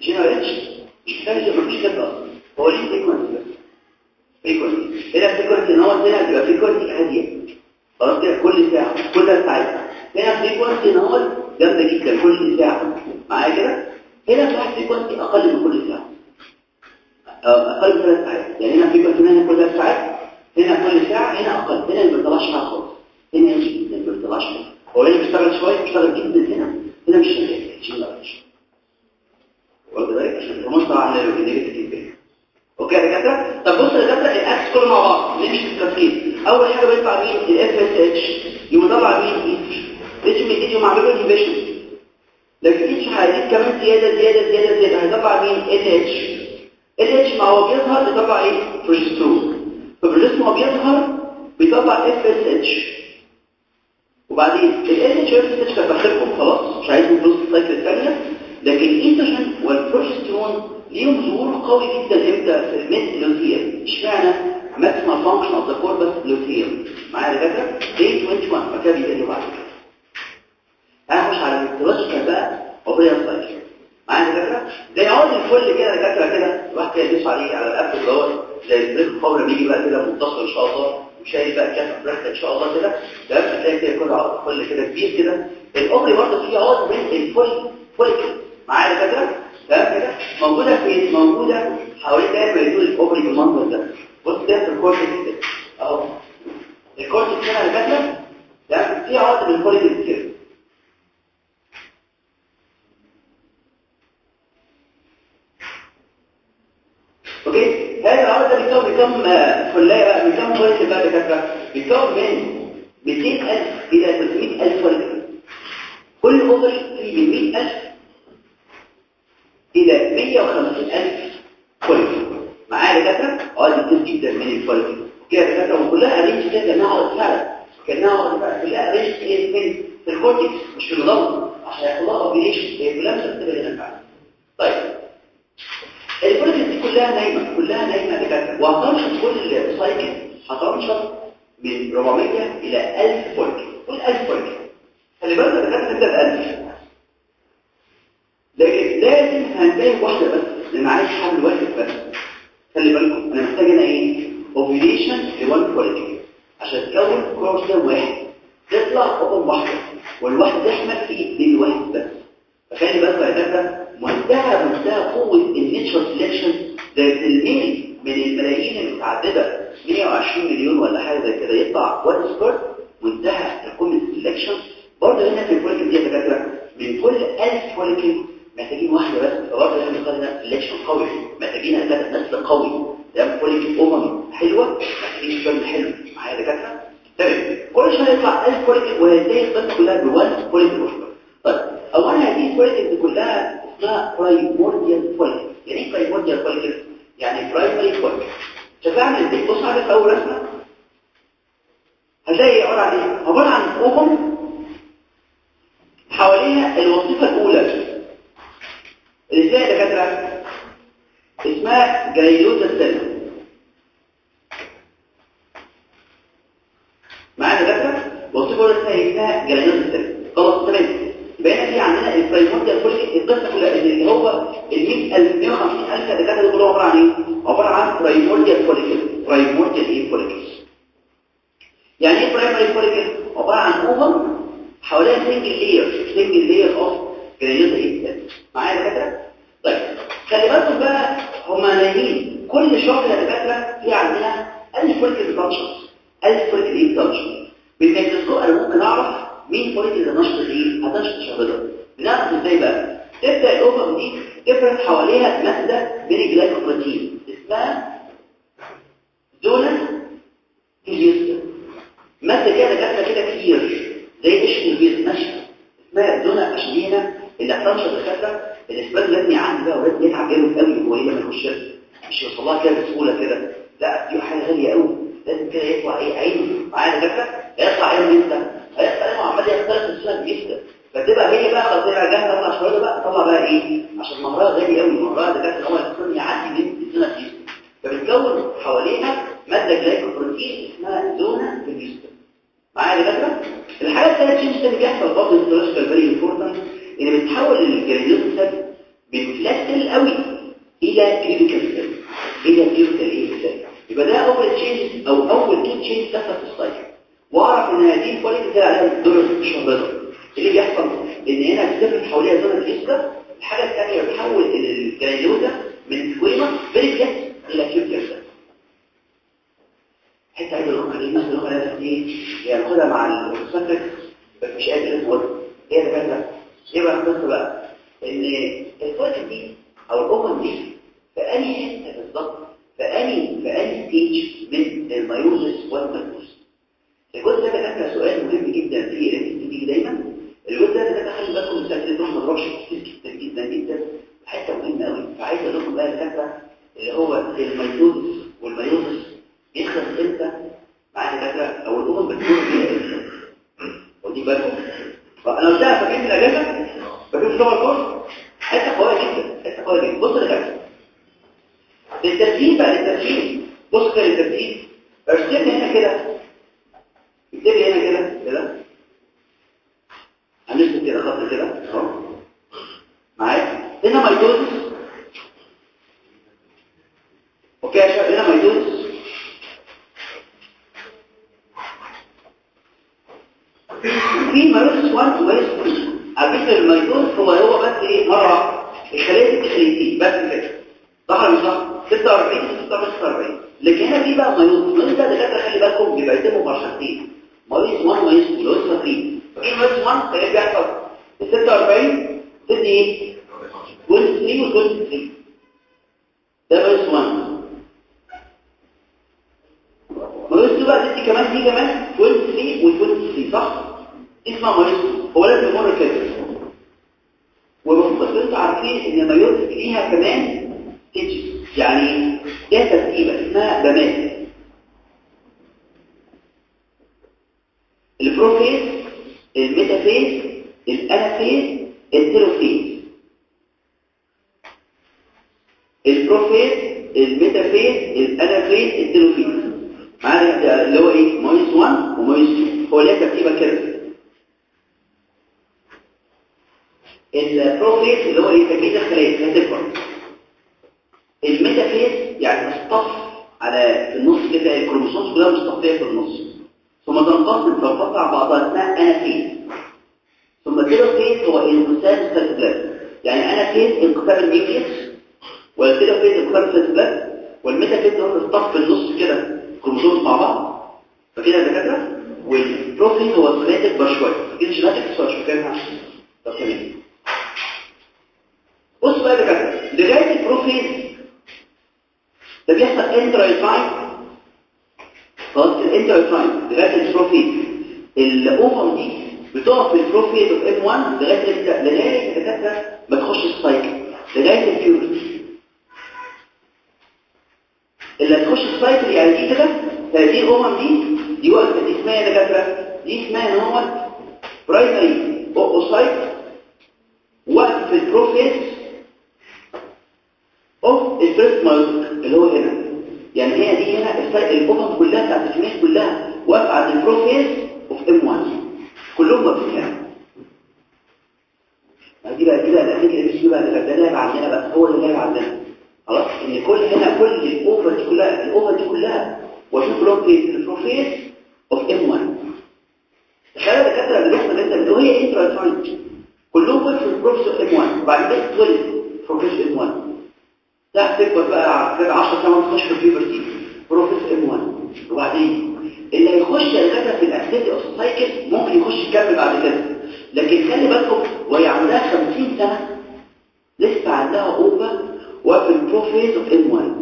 جينر اتش مش هو ليه فريكونسي فريكونسي هنا فريكونسي إن هو هنا تبقى فريكونسي هاديه خلاص كده كل ساعة كل ساعة. هنا فريكونسي نهار جامدة جدا كل ساعة. معايا كده؟ هنا في frequency أقل من كل ساعة. أقل من ثلاث ساعات. يعني هنا frequency هنا كل ثلاث ساعات هنا كل ساعة هنا أقل. هنا ما بيطلعش حاجة خالص هنا يجي ما بيطلعش حاجة هو هنا بيشتغل شوية بيشتغل جدا هنا. هنا مش شغال مش شغال. واخد بالك؟ عشان الهرمون طبعا negative feedback okay يا دكاترة؟ طب بص يا دكاترة ال axis كله مع بعض نمشي في التفصيل أول حاجة بيطلع مين ال FSH يبقى طلع مين اتش من دي يوم عامله انهبيشن لكن اتش هيزيد كمان زيادة زيادة زيادة زيادة هيطلع مين ال اتش ال اتش ما هو بيظهر بيطلع إيه بروجسترون فالبروجسترون هو بيظهر بيطلع اف اس اتش وبعدين ال اتش والاف اتش بخيركم خلاص مش عايز نبص السايكل الثانية لكن الايستروجين والبروجسترون ليهم ظهور قوي جدا إمتى في الميد لوثيوم اشمعنى ماكسيمال فانكشن اوف ذا كوربس لوثيوم معايا يا دكاتره دي 21 فكده بيقلوا بعد كده هنخش على الهيستولوجيكال بقى اوبريان سايكل معايا يا دكاتره زي عود الفل كده يا دكاترة كده. الواحد كده يدوس عليه على الأب دوت زي البريك الفور بيجي بقى كده متصل إن شاء الله. وشايل بقى كاس بريك إن شاء الله كده. ده هتلاقي كده كل عود فل كده كبير كده. الاوبري برضه فيه عود من الفل فوليكل معايا يا دكاترة؟ تمام كده؟ موجودة في موجودة حوالين دايما يدور الاوبري بالمنظر ده. بص ده في الكورتكس كده. أهو. الكورتكس هنا اللي كاتبه تمام؟ في من الكورتكس كده. هذا العقد ده بيكون بكم فلايه بقى بكم كورتكس بقى دكاتره بيكون من؟ 200000 إلى 300000 كورتكس كل اوبري فيه من 100000 إلى 150,000 كواليتي معايا دكاترة؟ آه دي كتير جدا من الكواليتي كده دكاترة وكلها أرينج كده عقد فعلا. كأنها عقد فعلا. كلها أرينج من الكورتكس مش في النظام. عشان ياخدها اوبريشن هي كلها مرتبه هنا فعلا طيب كلها نايمة كلها نايمة دكاتره وهتنشط كل سايكل هتنشط من 400 إلى 1000 follicle قول 1000 follicle خلي بالك دكاتره تبدا ب 1000 لكن لازم هنتهي واحدة بس لأن عايز حل واحد بس. خلي بالكم أنا محتاج هنا إيه؟ ovulation ل one follicle عشان تكون كروموسوم واحد. تطلع ovum واحدة والواحد تحمل في دي واحد بس. فخلي بالك يا دكاتره منتهى منتهى قوة ال natural selection ده ال male من الملايين المتعددة 120 مليون ولا حاجة زي كده يطلع one sperm منتهى قوه ال selection برضه هنا في ال follicle دي يا دكاترة من كل 1000 follicle محتاجين واحدة بس فبرضه لازم نختار هنا selection قوي. محتاجين هنا نسل قوي. ده follicle ovum حلوة محتاجين sperm حلو. معايا يا دكاترة؟ تمام. كل شوية يطلع 1000 follicle وهذه القصة كلها ب one واحدة. طيب أولا هذه ال follicle دي كلها اسمها primordial follicle يعني إيه primordial follicle يعني برايمري فوليك شفاعنا إزاي بص على اول رسمه هتلاقي عباره عن إيه عبارة عن امم حواليها الوظيفة الأولى. إزاي يا دكاتره اسمها جريلوزا سيل معانا دكاتره وظيفة اولى اسمها جريلوزا سيل خلاص تمام. يبقى هنا في عندنا البرايمورديال فوليك القصة كلها اللي هو ال 100000 150000 دكاتره دول كلهم عبارة عن إيه؟ عبارة عن primordial follicle primordial إيه follicle يعني إيه primary follicle عبارة عن ovum حواليها single layer single layer of granulosa إيه؟ معايا دكاترة؟ طيب خلي بالكم بقى هما نايمين. كل شهر يا دكاترة في عندنا 1000 follicle بتنشط 1000 follicle إيه بتنشط بالميكروسكوب أنا ممكن أعرف مين follicle اللي نشط إيه هتنشط شهرده بنعرف إزاي بقى؟ تبدأ الأوفر دي تفرز حواليها مادة من الجلايكوبروتين اسمها زونا هيليوستا مادة كده دكاتره كده كتير زي قشر البيض ناشفه اسمها زونا اشبينا اللي هتنشط الدكاتره الاسبان لازم يعدي بقى ولازم يتعب جامد قوي وهو لما يخش مش يوصل لها كده بسهولة كده. لا دي حاجة غالية قوي. لازم كده يطلع إيه؟ عينه. معايا دكاتره هيطلع عينه إمتى؟ هيطلع عينه عمال يختلط السنة بجسده فتبقى هي بقى هي جاهزه طلع شوية بقى تطلع بقى إيه؟ عشان مهرها غالي قوي مهرها دكاترة هو الانسان يعدي من السنة بجسده فبتكون حواليها مادة جلايكوبروتين اسمها في الجسد معايا دكاترة؟ الحاجة الثالثه شيء اللي بيحصل برضه الهيستولوجيكال فيري امبورتنت إن بتحول من فلات سيل قوي إلى كريتيكال سيل إلى كريتيكال إيه؟ يبقى ده أول تشينج أو أول تو تشينج تحصل في السايكل واعرف إن هذه الفوليك ده عليها دور الشهرده اللي بيحصل إن هنا بتفرد حواليها زون الجسد الحاجة الثانية بتحول الجرانيولوزا من سكويما فيري فلات إلى سيل حتى عايز أقول لكم مثلا لغه لازم إيه؟ ياخدها مع الاوتوسنتريك بس مش قادر إيه ده كده إيه بقى القصة بقى؟ إن الفولك دي أو الاوبن دي في انهي حتة بالظبط في انهي في انهي ستيج من الميوزس والميوزس. الجزء ده كان سؤال مهم جدا في الام تي دايما. الجزء ده ده خلي بالكم سكتين ما نضربش كتير جدا جدا جدا. حتة مهمه قوي فعايز أقول لكم بقى الكلام اللي هو الميوزس والميوزس بيخلص إمتى؟ معايا دكاتره أو الاوبن بتكون إمتى ودي بالكم فأنا قلتها فاكرين الأجازة. فاكرين صور ال course. حتة قوية جدا. حتة قوية جدا. بص لك للترتيب بقى للترتيب. بص كده للترتيب. ارسم لي هنا كده اكتب لي هنا كده كده. هنرسم كده خط كده أهو. معايا. هنا mitosis okay يا شباب هنا mitosis في meiosis 1 و meiosis 2 على فكره ال mitosis هو هو بس إيه مره الخليه دي خليتين بس كده صح ولا مش صح 46 46 لكن هنا في بقى meiosis meiosis ده دكاتره خلي بالكم بيبقى يتم مرحلتين meiosis 1 و meiosis 2 meiosis 3 في meiosis 1 كان بيحصل 46 تدي إيه 23 و 23 ده meiosis 1 meiosis 2 بقى تدي كمان دي كمان 23 و 23 صح اسمها meiosis هو لازم يمر كده والمفروض أنتوا عارفين ان ال meiosis ليها كمان تيجي يعني ليها ترتيبه اسمها بمات البروفيز الميتافيز الانافيز التيروفيز البروفيز الميتافيز الانافيز التيلوفيز معانا اللي هو إيه meiosis 1 و meiosis 2 هو ليه ترتيبه كده ال prophase اللي هو إيه تجميد الخلايا هتكبر ال metaphase يعني مصطف على في النص كده ال chromosomes كلها مصطفيه في النص. ثم تنقسم تنقطع بعضها اسمها anaphase ثم ال telophase هو انقسام السيتوبلازم يعني انافيز انقسام النيوكليس والتيلوفيز انقسام السيتوبلازم والميتافيز هو الصف في النص كده كروموسومز مع بعض. فكده يا دكاترة والبروفيز هو الخلايا تكبر شوية. فكده جيناتكس ولا مش فاهمها طب تمام. بص بقى يا دكاترة لغاية البروفيز ده بيحصل انترايتاين خلاص الانترايتاين لغايه البروفيز الاوفر دي بتقف في البروفيز اوف ام 1 لغاية إمتى لغاية الدكاترة ما تخش السايكل لغاية البيورتي اللي هتخش السايكل يعني دي كده؟ هذه الأمم دي دي وقت دي اسمها يا دكاترة؟ دي اسمها إن هو برايمري اوسايت وقت في البروفيز اوف الفيرست مايوتيك اللي هو هنا. يعني هي دي هنا الأمم كلها بتاعت الجينات كلها واقفه البروفيز اوف ام 1 كلهم واقفين دي بقى كده اللي بيجي بقى ده لعب عندنا بقى هو اللي لعب عندنا خلاص؟ إن كل هنا كل الاوفر دي كلها الاوفر دي كلها واقفين كلهم في البروفيز اوف ام 1 تخيل الدكاترة اللي انت اللي هي انترا كلهم وقفوا في البروفيز اوف ام 1 وبعد كده اتولد بروفيز ام 1 لا تكبر بقى كده 10 سنوات تخش في البيبرتي إم 1 وبعدين؟ اللي هيخش الغدا في الاكتيفيتي اوف سايكل ممكن يخش يكمل بعد كده. لكن خلي بالكم وهي عندها 50 سنة لسه عندها اوفر وفي البروفيس أوف إم 1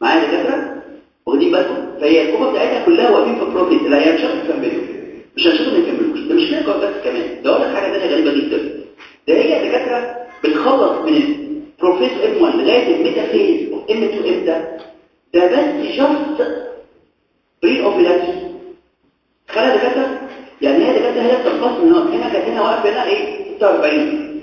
معايا يا دكاترة؟ واخدين بالكم؟ فهي الكوبا بتاعتها كلها واقفين في البروفيس اللي هي مش هتكملوا مش هنشوف يكملوش ده مش كده بس كمان. ده أقول لك حاجة ثانية غريبة جدا. ده هي دكاترة بتخلص من بروفيس ام 1 لغايه الميتافيز اوف ام 2 إمتى ده بس جاست بري اوفيلاتي خلي دكاترة؟ يعني هي دكاترة هي بتنقسم هنا هنا كانت هنا واقف هنا إيه؟ 46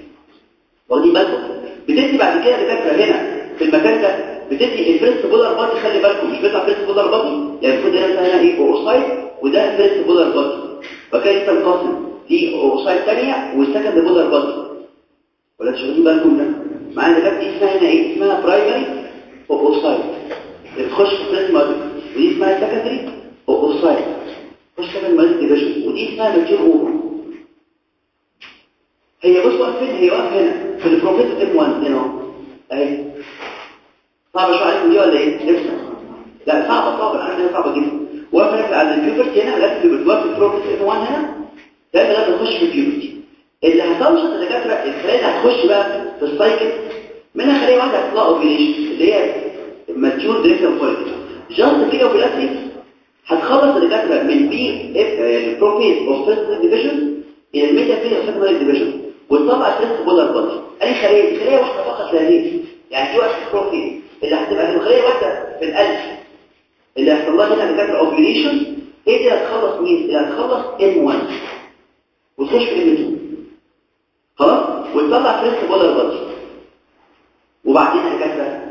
واخدين بالكم؟ بتدي بعد كده دكاترة هنا في المكان ده بتدي الفيرست بولار بادي خلي بالكم مش بيطلع فيرست بولار بادي يعني المفروض هنا هنا إيه؟ اوسايد وده فيرست بولار بادي فكده تنقسم دي اوسايد ثانية والسكند بولار بادي ولا تشغلين بالكم ده؟ معانا ده دي اسمها هنا إيه اسمها برايمري اوسايد بتخش في بريس مادر ودي اسمها سكندري اوسايد تخش كمان مادر ديفيجن ودي اسمها ماتيور اوفر هي بص واقف فين هي واقف هنا في البروفيس ام 1 هنا اهي صعبة شوية عليكم دي ولا إيه؟ لسه لا صعبة صعبة. أنا صعبة جدا. هنا على البيوبرتي هنا في البروفيس ام 1 هنا. ده ما تخش في البيوبرتي اللي هتوصل الدكاتره الخلايا اللي هتخش بقى في السايكل منها خليه واحدة هتطلع اوفيليشن اللي هي ماتيور دريكتور فوليك جاست كده اوفيلاتري هتخلص الدكاتره من بي البروفيز اوف فيرست ديفيجن إلى الميتافيز اوف سكندري ديفيجن وتطلع فيرست بولار بادي أي خلية خلية واحدة فقط غير يعني دي واحدة بروفيز اللي هتبقى الخليه واحدة في القلب اللي هيحصل لها هنا دكاتره ovulation هي دي هتخلص مين؟ اللي هتخلص M 1 وتخش في M 2 خلاص؟ وتطلع first polar body وبعدين الكسره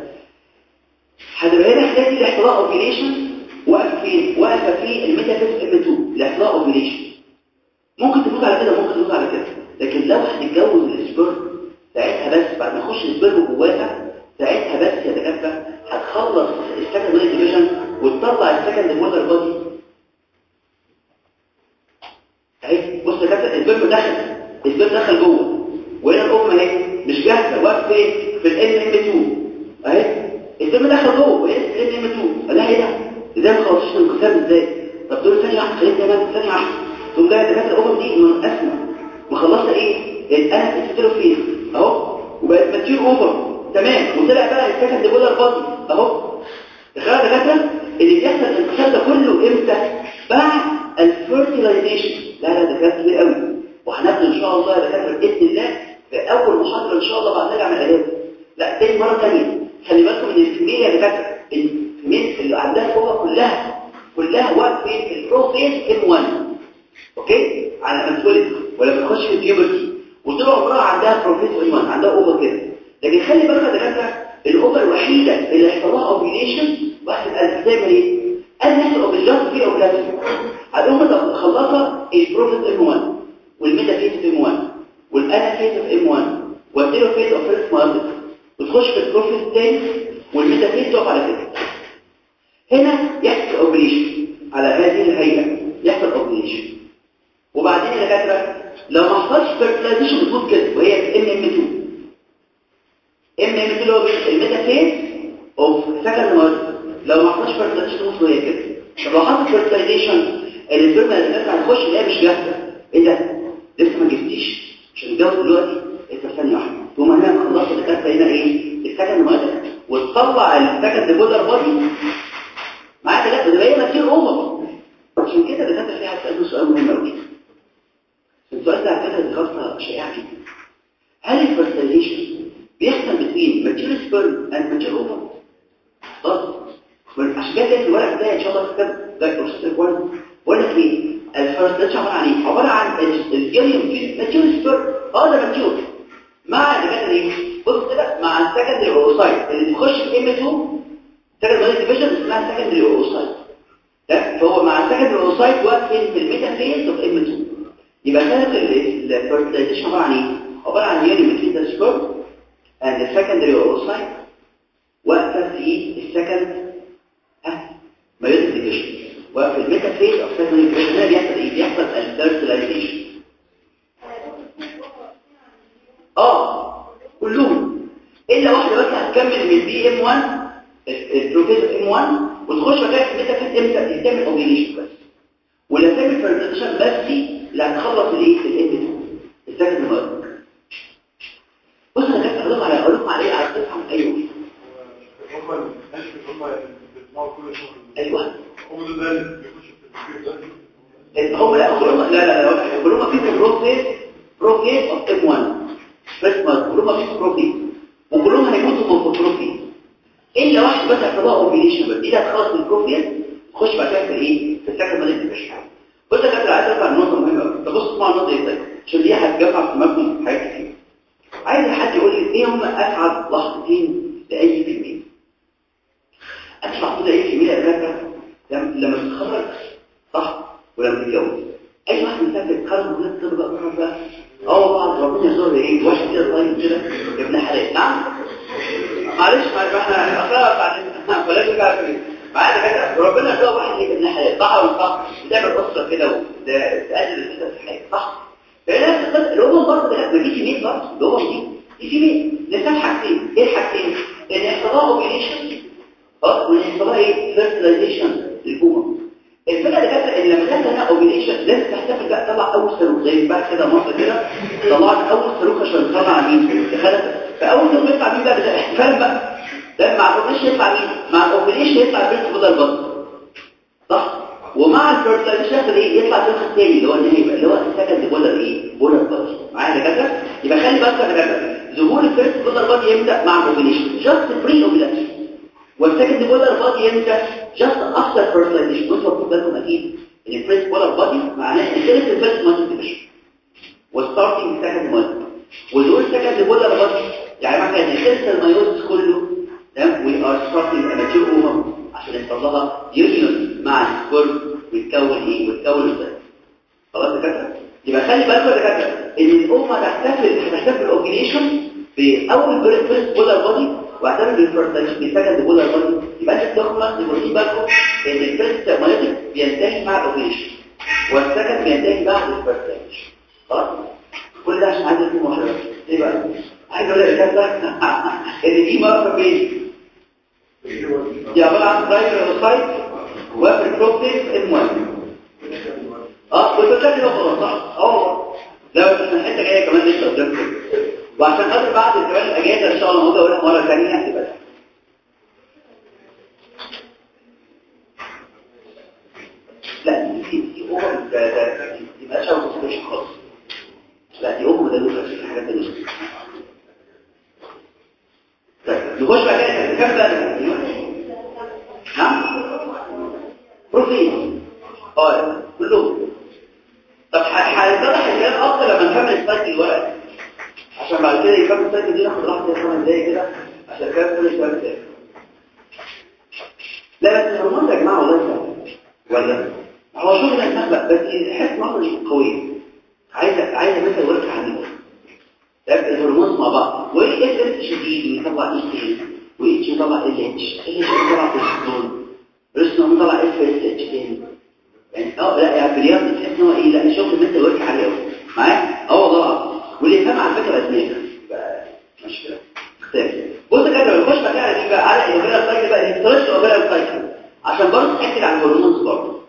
هتبقى هنا حكايه دي اللي حصل لها ovulation واقف فين واقفه في ال metaphase M 2 اللي حصل لها ovulation ممكن تموت على كده ممكن تموت على كده. لكن لو هتتجوز ال sperm ساعتها بس بعد ما يخش ال sperm جواها ساعتها بس يا دكاتره هتخلص ال second division وتطلع ال second polar body اهي بص يا دكاتره ال sperm دخل ال sperm دخل جوه. وهنا ال ovum أهي. مش جاهزة. واقفه فين في ال M M 2 أهي؟ الدم دخل جوه. وهي ال M M 2 لا إيه ده؟ إزاي ما خلصتش الانقسام إزاي؟ طب دول ثانية واحدة. خليك كمان ثانية واحدة. تقوم جاية دكاتره ال ovum دي. منقسمه مخلصه إيه؟ anaphase telophase أهو. وبقت mature ovum. تمام. وطلع بقى ال second polar body أهو. تخيل دكاتره اللي بيحصل الانقسام ده كله إمتى؟ بعد ال fertilization. لا لا ده كلام كبير قوي. وهناخد إن شاء الله يا دكاترة بإذن الله أول محاضرة إن شاء الله بعد نرجع من العلاج لا تاني مرة ثانية خلي بالكم إن الكميه يا دكاتره الكميه اللي عندها الفوق كلها كلها واقفه في ال prophase M 1 Okay؟ على ما تولد ولما تخش في ال puberty وطول عمرها عندها prophase M 1 عندها ovum كده. لكن خلي بالك يا دكاترة ال ovum الوحيدة اللي هيحصل لها ovulation واحد تعمل إيه؟ قال نحصل ovulation في ovulation هتقوم مخلصه ال prophase M 1 وال metaphase M 1 وال anaphase M 1 وال telophase of first meiotic وتخش في ال prophase الثاني وال metaphase تقف على كده. هنا يحصل ovulation على هذه الهيئة. يحصل ovulation وبعدين يا دكاترة لو ما حصلش fertilization بتموت كده وهي M M 2 M M 2 اللي هو ال metaphase of second meiotic لو ما حصلش fertilization وهي كده. طب لو حصل fertilization ال sperm اللي هتخش تلاقيها مش جاهزة. إيه ده؟ لسه ما جبتيش؟ عشان تتجوز دلوقتي انت ثانية واحدة ثم هنا خلصت الدكاتره هنا إيه؟ ال second meiotic وتطلع ال second polar body معاك لا ده هي mature ovum عشان كده الدكاترة فيها هتسالوا سؤال مهم قوي السؤال ده على فكره شائعة جدا. هل ال fertilization بيحصل بين mature sperm and mature ovum غلط عشان كده الورق ده ان شاء الله كتاب ده أستاذ 1 بقول لك إيه؟ عباره عن إيه عباره عن ال union في mature sperm آه ده mature مع الدكاتره إيه بص كده مع ال secondary oocyte اللي بتخش في M 2 secondary division اسمها secondary oocyte ده فهو مع ال secondary oocyte واقف في ال metaphase of M 2 يبقى كانت ال fertilization عباره عن إيه عباره عن union the sperm and ال secondary oocyte واقفه في ال second ها meiotic division وفي ال metaphase of secondary division هنا بيحصل إيه بيحصل ال fertilization آه كلهم. إلا واحدة بس هتكمل من البي ام 1 البروفيسور ام 1 وتخش مكان الميتا فيز إمتى؟ تعمل اوبيليشن بس. ولا تعمل فرتيلايزيشن بس اللي هتخلص الايه الام 2 السكند مارك بص أنا كنت هقول على لكم عليه على تفهم أيوه هم هم بيسمعوا كل شغل أيوه. بيخشوا في التفكير ده. هم لا لا لا لا فيهم prophase prophase of M 1 بس ما كلهم فيهم prophase وكلهم هيموتوا من prophase الا واحد بس لها ovulation بس دي هتخلص من ال prophase تخش بعد كده في إيه في ال second meiotic بص يا كابتن عايز ارفع النقطه مهمة قوي طب بص اسمع النقطة طيب عشان دي هتجمع في دماغكم حاجات كتير. عايز حد يقول لي إيه هم أسعد لحظتين لأي female أسعد لحظتين لأي فيميل يا لما تتخرج صح؟ ولما تتجوز أي واحد من سنه تتخرج ولا تبقى بقى آه والله ربنا يزور إيه واحد كده طيب كده ابن حلال. نعم؟ معلش ما إحنا اخرها بعدين فلازم بقى معانا كده ربنا يزور واحد ابن حلال. صح ولا صح؟ بتعمل اسره كده وتقلل الفتن في الحياة صح؟ فهنا الامم برضه ده ما مين برضه؟ الامم دي في مين؟ نفهم حاجتين. إيه الحاجتين؟ إن يحصلها ovulation أه؟ يحصلها إيه؟ fertilization لل ovum الفكرة اللي كانت إن لما تحصل هنا ovulation لازم تحتفل بقى تطلع أول صاروخ زي بقى كده مصر كده. طلعت أول صاروخ عشان تطلع مين؟ فأول صاروخ يطلع مين بقى ده إحتفال بقى. ده مع ال ovulation يطلع مين مع ال ovulation يطلع البنت polar body صح؟ ومع ال fertilization إيه يطلع الصاروخ الثاني اللي هو النهائي بقى اللي هو ال second polar إيه؟ polar body معايا كده يبقى خلي بالك يا كده ظهور ال first polar body يبدأ مع ال ovulation just pre ovulation وال second polar body إمتى just after fertilization وانتوا واخدين بالكم أكيد ان ال first polar body معناه إن كده ال first meiotic division و starting second meiotic ودول second polar body يعني معنى إن ال first ال meiosis كله. تمام we are starting a mature ovum عشان يحصل لها union مع ال sperm ويتكون إيه؟ ويتكون الزيت خلاص يا كده يبقى خلي بالكم يا كده إن الأمة هتحتفل هتحتفل بال ovulation بأول first polar body وعند ال fertilization ب second polar body يبقى أنت بتاخد واخدين بالكم ان ال first meiotic بينتهي مع ال ovulation وال second بينتهي بعد ال fertilization خلاص؟ كل ده عشان عايز يكون واحد ليه بقى؟ عايز أقول لك كده إن دي مرة بين دي عباره عن وفي البروكتيف ام 1 آه كنت بتكلم خلاص صح؟ آه بس الحته جاية كمان لسه قدام كده وعشان خاطر بعد كمان الاجازه إن شاء الله موجودة اقولها مره ثانية هتبقى لا دي دي دي اوفر دي ما شاء الله مش خالص. لا دي اوفر ده لوكا حاجة ثانية طيب نخش بقى كده كام بقى نعم. بروفيل آه كلهم طب هيتضح الكلام أكتر لما نكمل السلايد الورق عشان بعد كده يكمل السلايد دي ناخد كده خمس دقايق كده عشان كده كل الكلام ده لا بس الهرمون يا جماعة والله سهل ولا هو شغل المخلق بس حس نظري قويه عايزة عايزة مثلا ورك عنه. ده الهرمون مع بعض. وايه إيه شديد ويطلع إيه وايه يطلع ال اتش يطلع تستون رسم طلع اف اس اتش تاني؟ يعني أه لا يعني برياض بتحس إن هو إيه؟ لا شغل مثل ورك قوي معايا؟ أه والله. فاهم على فكرة دماغ مشكلة. اختلاف بص كده لو نخش بقى على بقى على الاوبرا سايكل بقى الاسترس اوبرا سايكل عشان برضه تأكد على الهرمونز برضه.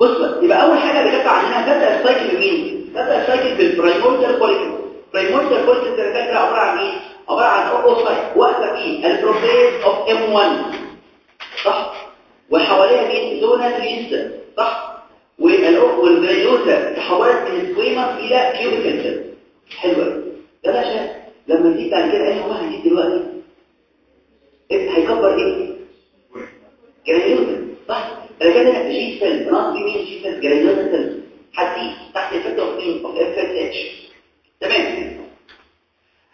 بص بقى يبقى أول حاجة اللي جت عندنا بدأ ال cycle مين بدأ ال cycle بال primordial follicle ال primordial follicle ده كده عبارة عن إيه؟ عبارة عن oocyte واقفه فيه ال prophase of M 1 صح؟ وحواليها مين؟ zona ليست صح؟ وال granulosa تحولت من squamous إلى cuboidal حلوة. ده لا عشان لما تيجي بعد كده أي واحد هيجي دلوقتي. إيه هيكبر إيه؟ جريلوزا صح؟ أنا كده جي سيل ناقص بي مين جي سيل جريلوزا سيل هتيجي تحت الفكرة اوف اف اتش تمام.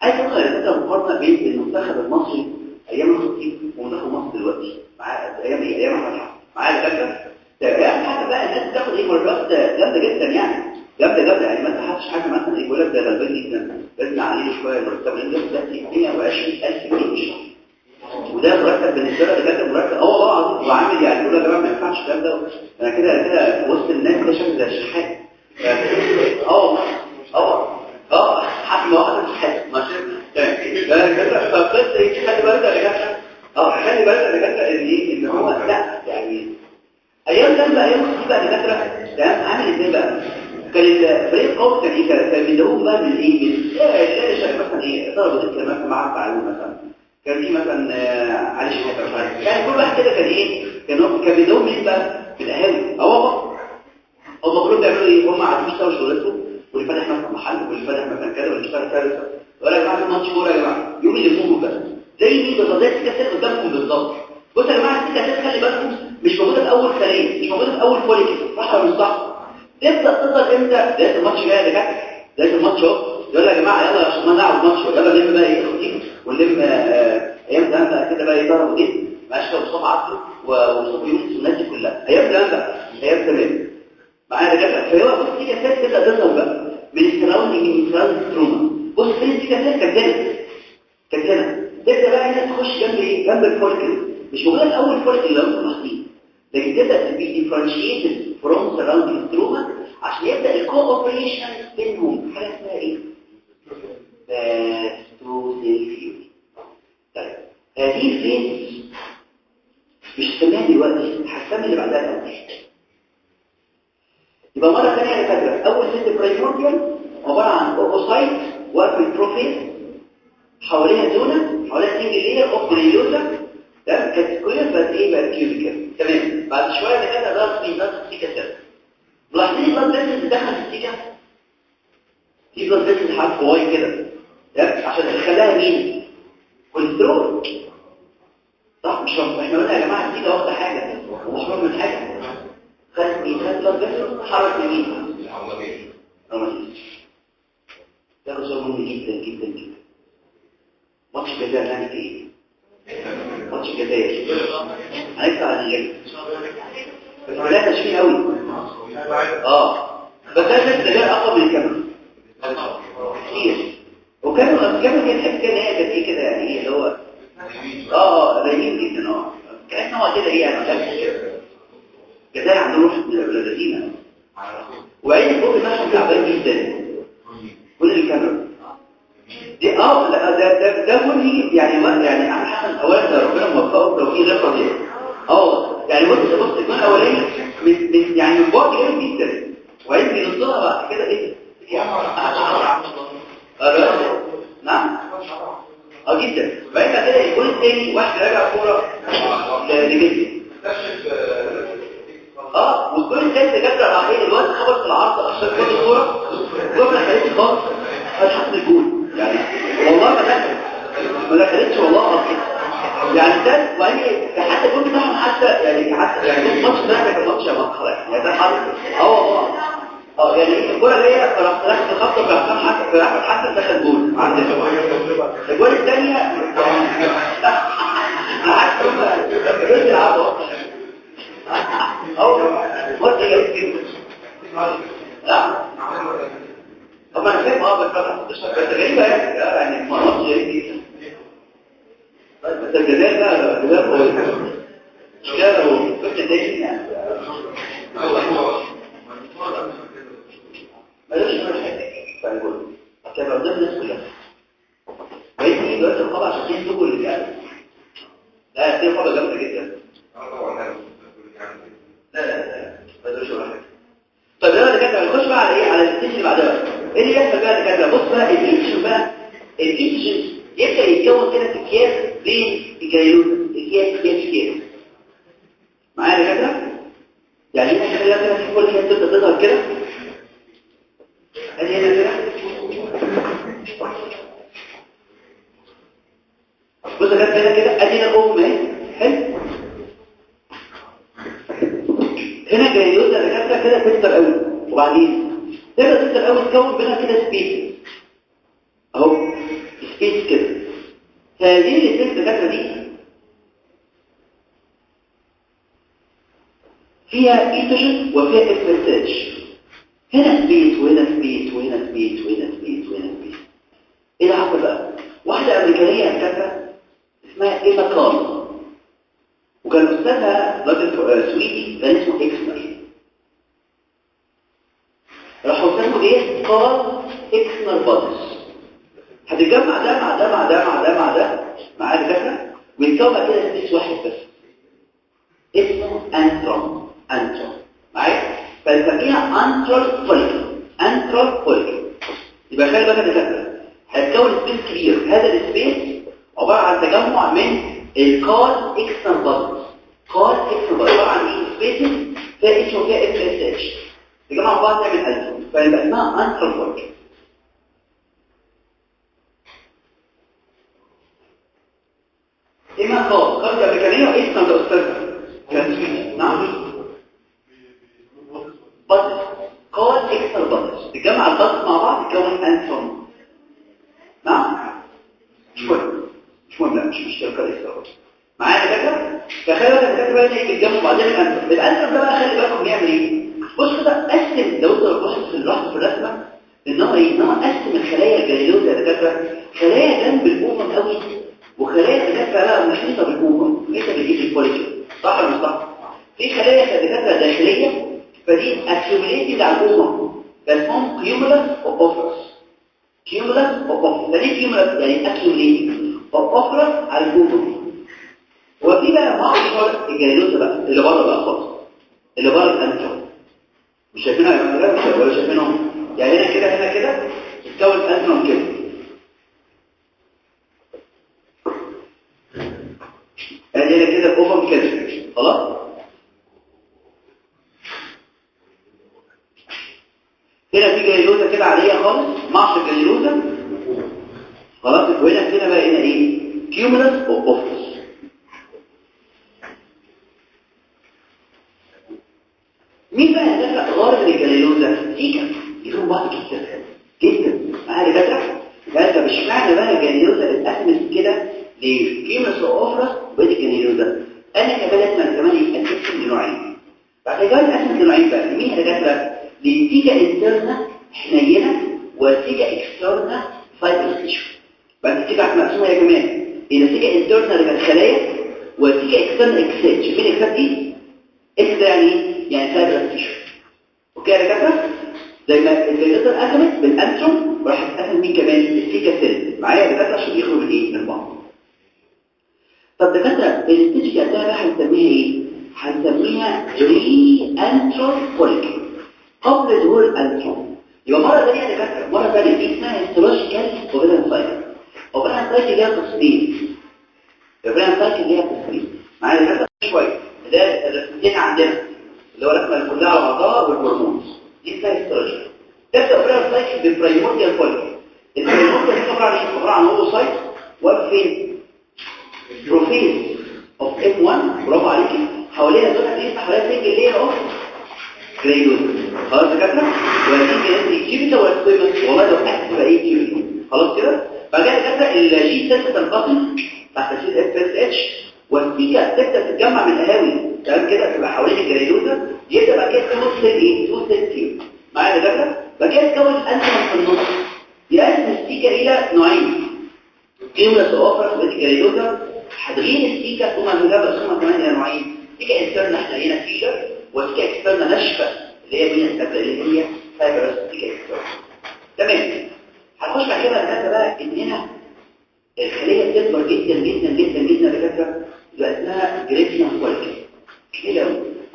عايز ادخل المسألة مقارنة بين المنتخب المصري أيام الخطيب ومنتخب مصر دلوقتي. مع أيام إيه؟ أيام حسن معايا الفكرة أيام حتى بقى الناس بتاخد إيه مرات جامدة جدا يعني. جامدة جامدة يعني. ما تحطش حاجة مثلا يقول لك ده غلبان جدا. لازم عليه شوية مرتب لأن ده دلوقتي 120000 جنيه وده مرتب بالنسبة لك ده مرتب آه والله وعامل يعني. يقول يا جماعة ما ينفعش الكلام ده. أنا كده كده وسط الناس ده شكل زي الشحات. آه آه آه حد واحد الشحات. ماشي تمام. كده فبس خلي بالك آه خلي بالك إيه؟ إن هو لا يعني أيام كان بقى أيام دي بقى دكاتره تمام عامل إزاي بقى. كان الفريق قوي كان إيه؟ كان بيدوم بقى من إيه؟ من إيه شايف مثلا إيه؟ طلبوا لسه مثلا معاه تعليم مثلا. كان في مثلا علي شهاده مش عارف كان كل واحد كده كان إيه؟ كان كان بيدوم مين بقى؟ في القهاوي آه هم المفروض بيعملوا إيه؟ هم قاعدين يشتغلوا شغلتهم واللي فاتح مثلا محل واللي فاتح مثلا كذا واللي اشتغل كذا. ولا يا جماعة ماتش كورة يا جماعة. يوم اللي يفوقوا بقى. زي مين بالظبط؟ السكه قدامكم بالظبط. بص يا جماعة السكه خلي بالكم مش موجودة في أول خليه مش موجودة في أول فوليكل صح ولا مش صح. تبدأ تظهر إمتى؟ بداية الماتش جاي دكاتره بداية الماتش أهو. يلا يا جماعة يلا عشان ما نلعب الماتش. يلا نلم بقى إيه؟ خطيب ونلم أيام زمان بقى كده بقى يضربوا إيه ماشي ومصطفى عبده ومصطفى يونس والناس دي كلها. أيام زمان بقى أيام زمان. معايا دكاتره فهو بص دي كانت تبدا تظهر بقى. من ال surrounding من ال surrounding stroma. بص فين دي كانت هنا. كانت هنا. تبدأ بقى هنا تخش جنب إيه؟ جنب ال follicle مش موجودة في أول follicle لو أنتم لاحظين لكن تبدا تبقى differentiated from surrounding stroma عشان يبدا الكوبريشن بينهم حاجة اسمها إيه باستوسيفيوز طيب هذه الفيز مش هسميها دلوقتي هسمي اللي بعدها الأول يبقى مره ثانية يا فاكره اول فيز برايمورديال عباره عن اوسايت واقف بروفيل حواليها زونه حواليها سنجل لير اوف جريلوزا تمام كانت بس إيه بقى كيوبيكال تمام. بعد شوية كده ضغط في ضغط السيكا سيل ملاحظين البلد بريشر دخل في السيكا في بلد بريشر حرف واي كده. تمام. عشان تخليها مين؟ كوليسترول صح؟ مش فاهم إحنا قلنا يا جماعة السيكا واخدة حاجة. مش فاهم من حاجة. خدت مين خدت بلد بريشر حرك لمين ده رسول مهم جدا جدا جدا. ماتش الجزائر يعني في إيه؟ ماتش الجزائر هنكسب على الجزائر بس ده تشفيه قوي آه بس شكل الجزائر اقوى من الكاميرون كتير وكاميرون الكاميرون كانت تحس كده هي كانت إيه كده يعني إيه اللي هو آه قليلين جدا آه كان هو كده إيه يعني الجزائر عندهم روح الذين وبعدين الفوق بتاعهم تعبان جدا كل الكاميرون دي آه ده ده ده كل يعني يعني احمد حسن اولا ربنا موفقه توفيق غير طبيعي. آه يعني بص بص الجون الاولاني من من يعني من بعد جامد جدا. وبعدين بينصها بعد كده إيه؟ نعم. آه جدا. بعدين كده الجون الثاني واحد راجع كورة لجدي آه والجون الثالث جت راح إيه الواد خبط العارضه عشان كل الكوره ما خدتش خالص. فتحت الجون يعني والله ما دخلت ما دخلتش والله أصلا يعني ده وهي حتى الجون بتاعهم حتى يعني حتى يعني الماتش ده كان ماتش مسخره يعني ده حصل آه والله آه يعني الكوره جاية راح دخلت الخطه بتاع حسن حسن احمد حسن دخل جول عند الجول الثانية حتى هم بس يلعبوا أو وقت جميل جدا لا طب أنا فاهم آه بس أنا بس غريبه يعني يعني مرات غريب جدا طيب بس الجزائر بقى مش كده؟ لو كنت تاني يعني حاجة فنقول كان قدام الناس كلها بقيت دلوقتي القبع عشان تنسوا اللي بيعمل لا دي قبع جامدة جدا. لا لا لا ملوش ولا حاجة طب يلا كده نخش بقى على إيه؟ على ال stage اللي بعدها. اللي يحصل بقى كده بص بقى الايتشن بقى الايتشن يبدأ يتكون كده في أكياس بين ال granulosa أكياس أكياس أكياس. معايا كده يعني هنا كده كده في كل كده تبدا تظهر كده؟ ادي هنا كده؟ بص كده هنا كده أدي هنا الام أهي. حلو. هنا اللي كده كده تكتر قوي. وبعدين؟ تبدا تكتر قوي تكون بينها كده space أهو space كده. هذه ال space الدكاتره دي. فيها ايتروجين وفيها FSH هنا space وهنا space وهنا space وهنا space وهنا space إيه اللي حصل بقى؟ واحدة أمريكانية دكاتره اسمها إيما كال. وكان أستاذها راجل سويدي كان اسمه اكسنر راحوا سموا إيه؟ Call Exner bodies هتتجمع ده مع ده مع ده مع ده مع ده مع الدكاتره ويتكون كده space واحد بس. اسمه antrum antrum معايا؟ فنسميها antral follicle antral follicle يبقى خلي بالك يا هتكون space كبير. هذا ال space عبارة عن تجمع من ال Call Exner bodies Call Exner bodies عبارة عن إيه؟ spaces فيها اتش وفيها FSH. تجمع بعض الف فيبقى اسمها antral follicle اما قال قال امريكانيه اسمها الاستاذ كان سويدي نعم بادز قال اكستر بادز تجمع البادز مع بعض تكون انترون نعم مش مهم مش مهم لا مش مشتركه الاستراتيجيه معايا كده فخلي بالك الدكاتره بقى يجي يتجمعوا بعدين الانترم الانترم ده بقى خلي بالكم بيعمل إيه بص كده قسم لو انت رحت في الرحم في الرسمه إن هو إيه ان هو قسم الخلايا.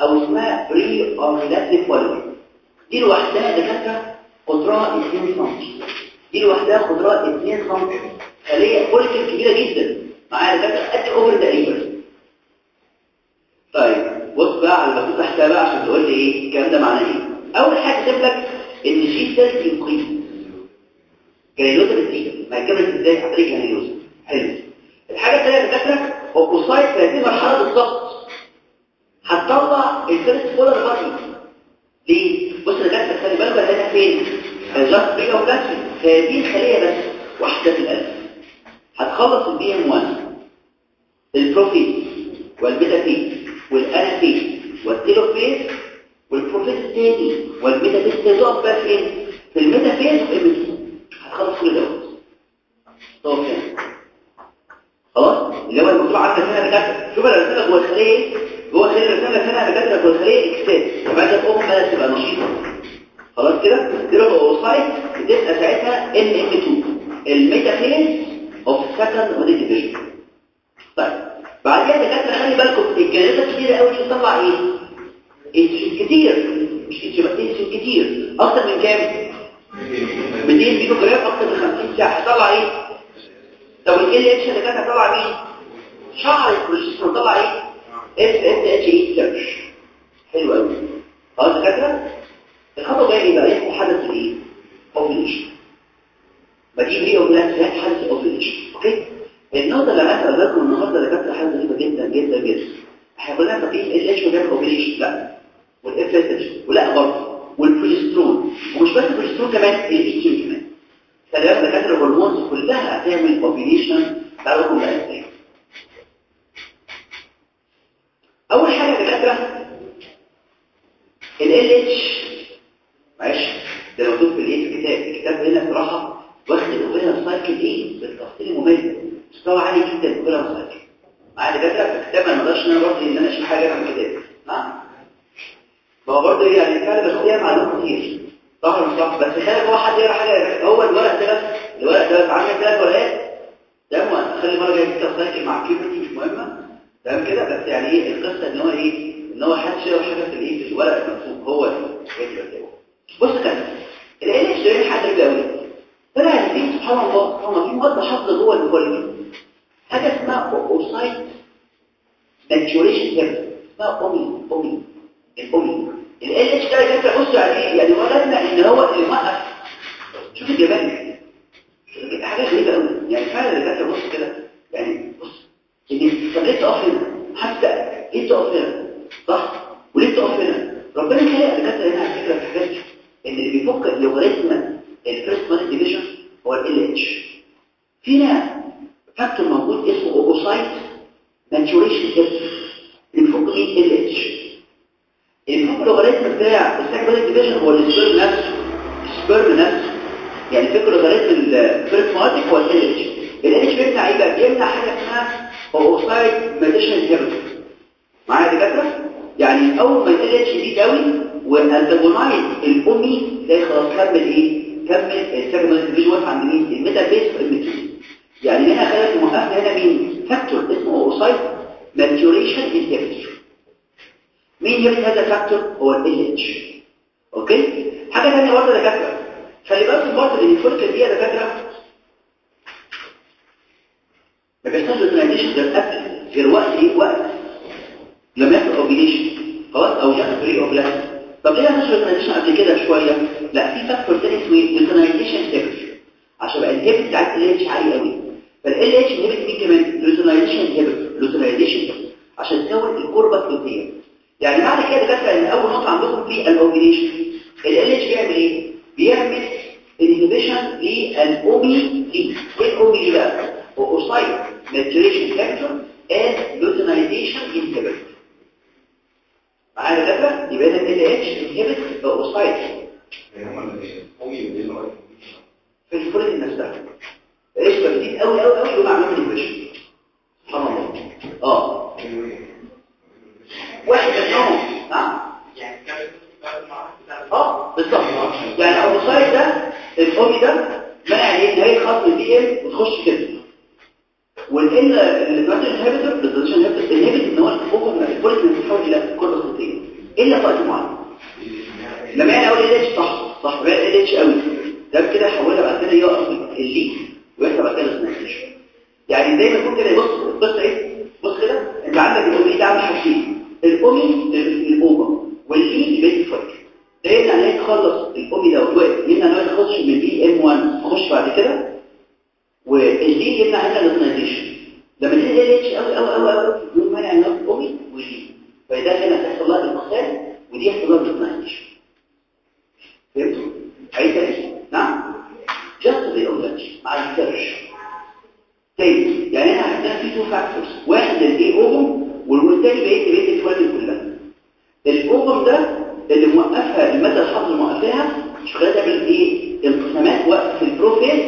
أو اسمها preovulatory follicle دي لوحدها دكاتره قطرها 2 سم دي لوحدها قطرها 2 سم خليه follicle كبيره جدا معايا دكاتره قد ال ovary تقريبا طيب بص بقى على المكتوب تحتها بقى عشان تقول لي إيه الكلام ده معناه إيه اول حاجة كاتب لك ان G cells increase granulosa بتزيد ما كبرت إزاي عن طريق حلو الحاجة الثانية دكاتره اوكوسايت في هذه المرحله بالظبط هتطلع الفيرست بولر بادي ليه؟ بص يا دكاتره خلي بالك هنا فين؟ الجاست بيجا بلاسمين هذه الخلية بس. واحدة في القلب هتخلص البي ام 1 البروفيت والبيتافيت والانافيت والتيلوفيت والبروفيت الثاني والميتافيت تقف بقى فين؟ في الميتافيت والاميتين هتخلص كل دوت طب خلاص؟ اللي هو الموضوع عندك هنا دكاتره شوف أنا رسمت جوه الخلية. جوه لك هنا دكاتره جوه الخليه اكسات ده الام بدات تبقى نشيطه خلاص كده؟ دي لو اوسايت بتبقى ساعتها ان ام 2 الميتافيز اوف سكند موديل ديفيجن طيب بعد كده دكاتره خلي بالكم الجنازة كتير قوي دي بتطلع إيه؟ انسولين كتير. مش انسولين كتير. أكتر من كام؟ 200 ميلو جرام أكتر من 50 ساعة. هيطلع إيه؟ طب ال اتش اللي كانت هتطلع مين شعر البروجسترون طلع إيه؟ اس اس اتش اي سيرش حلو قوي خلاص يا دكاتره الخطوة الجاية إيه بقى؟ يحصل حدث الايه اوفيليشن بجيب إيه اوفيلات حدث اوفيليشن أوكي؟ النقطه اللي أنا هقولها النهارده دكاتره حاجة غريبة جدا جدا جدا. إحنا قلنا طب إيه؟ ال اتش وجاب اوفيليشن لا. وال FS ولا برضه. والبروجسترون. ومش بس البروجسترون كمان الايستروجين كمان. فده دكاتره ال hormones كلها هتعمل ovulation تعرفوا بقى إزاي؟ أول حاجة دكاتره LH معلش ده مكتوب في الايه في الكتاب الكتاب هنا صراحة واخد ال ovarian cycle إيه بالتفصيل الممل. مستوى عالي جدا ال ovarian cycle معايا دكاتره في الكتاب ما أقدرش إن أنا برضه ان أنا اشيل حاجة من الكتاب نعم هو برضه يعني فعلا بس فيها معلومات كتير. ولا صح بس خلي هو حد يقرأ حاجة. هو الورق ده الورق ده عامل ثلاث ورقات. تمام خلي مره جاي كده cycle مع ال puberty مش مهمة. تمام كده؟ بس يعني إيه؟ القصة إن هو إيه؟ إن هو حد يقرا حاجة في الايه في الورق المكتوب هو بص كده LH ده حاجة غريبه قوي طلع في سبحان الله الله في مواد حافظه جوه المكونات حاجة اسمها oocyte maturation اسمها OMI OMI ال OMI. LH ده كده بصوا يعني إيه؟ يعني هو لازم إن هو اللي موقف شوف الجمال. حاجة غريبة قوي يعني فعلا المادة الحظ المؤسسة شغالة تعمل إيه انقسامات وقت في البروفيل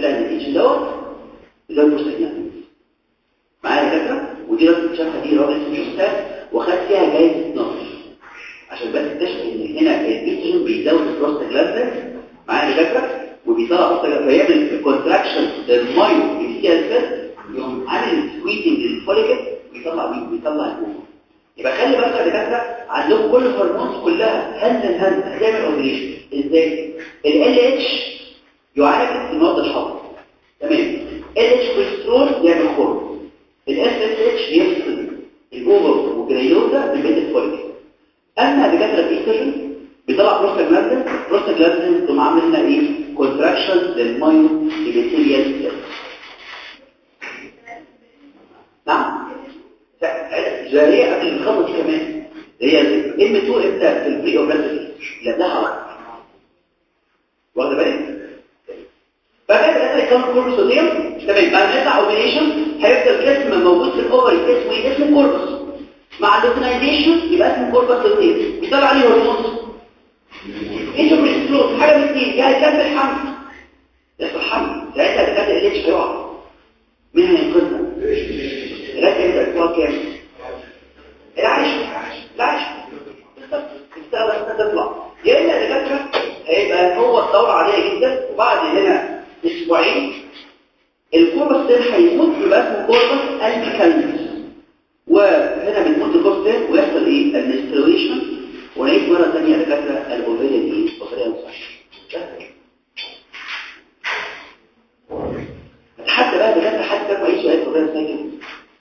سلاح النتيجة دوت ده المستجد معايا فكرة ودي لازم دي راجل اسمه شفتها وخد فيها جايزة نصر عشان بس تكتشف إن هنا الاستروجين بيزود البروستاجلاندين معايا فكرة وبيطلع بروستاجلاندين فيعمل كونتراكشن للمايو اللي فيها الفت يوم عامل سويتنج للفوليكل ويطلع مين بيطلع الهرمون يبقى خلي بالك يا دكاتره عندهم كل الهرمونز كلها هند هند هتعمل اوبريشن إزاي؟ ال اتش يعالج المرض الحاضر تمام. الاتش كوليسترول بيعمل هرمون الاس اس اتش يفصل الأوفر وجريوزا بالبيت الفولي أما دكاترة الايستروجين بيطلع بروستاجلاندين بروستاجلاندين تقوم عامل لنا إيه كونتراكشن للمايو ابيثيليال سيل نعم؟ جارية قبل الخطط كمان. هي ام 2 إمتى؟ في البري اوبراتيف لا ده واخد بالك؟ فكده ده يكون كوربس صوديوم تمام. بعد ما يطلع اوبريشن هيفضل جسم موجود في الأوفر اسمه إيه؟ اسمه كوربس مع اللوتنايزيشن يبقى اسمه كوربس صوديوم بيطلع عليه هرمون أنتوا بريسترول حاجة من اثنين يا هيكمل حمل يحصل حمل ساعتها اللي مش هيقع. مين هينقذنا؟ لغايه إمتى الأسبوع كام؟ العيش. العيش. بالظبط تطلع يا إما الدكاتره هيبقى هو الدوره عادية جدا وبعد هنا أسبوعين. الكوربس ده هيموت يبقى اسمه كوربس البيكاليس وهنا بنموت الكوربس ده ويحصل إيه؟ المنسترويشن ونعيد مرة ثانية دكاتره الاوفيه دي اوفيه صح حتى بقى دكاتره حتى ما أي سؤال اوفيه ساكن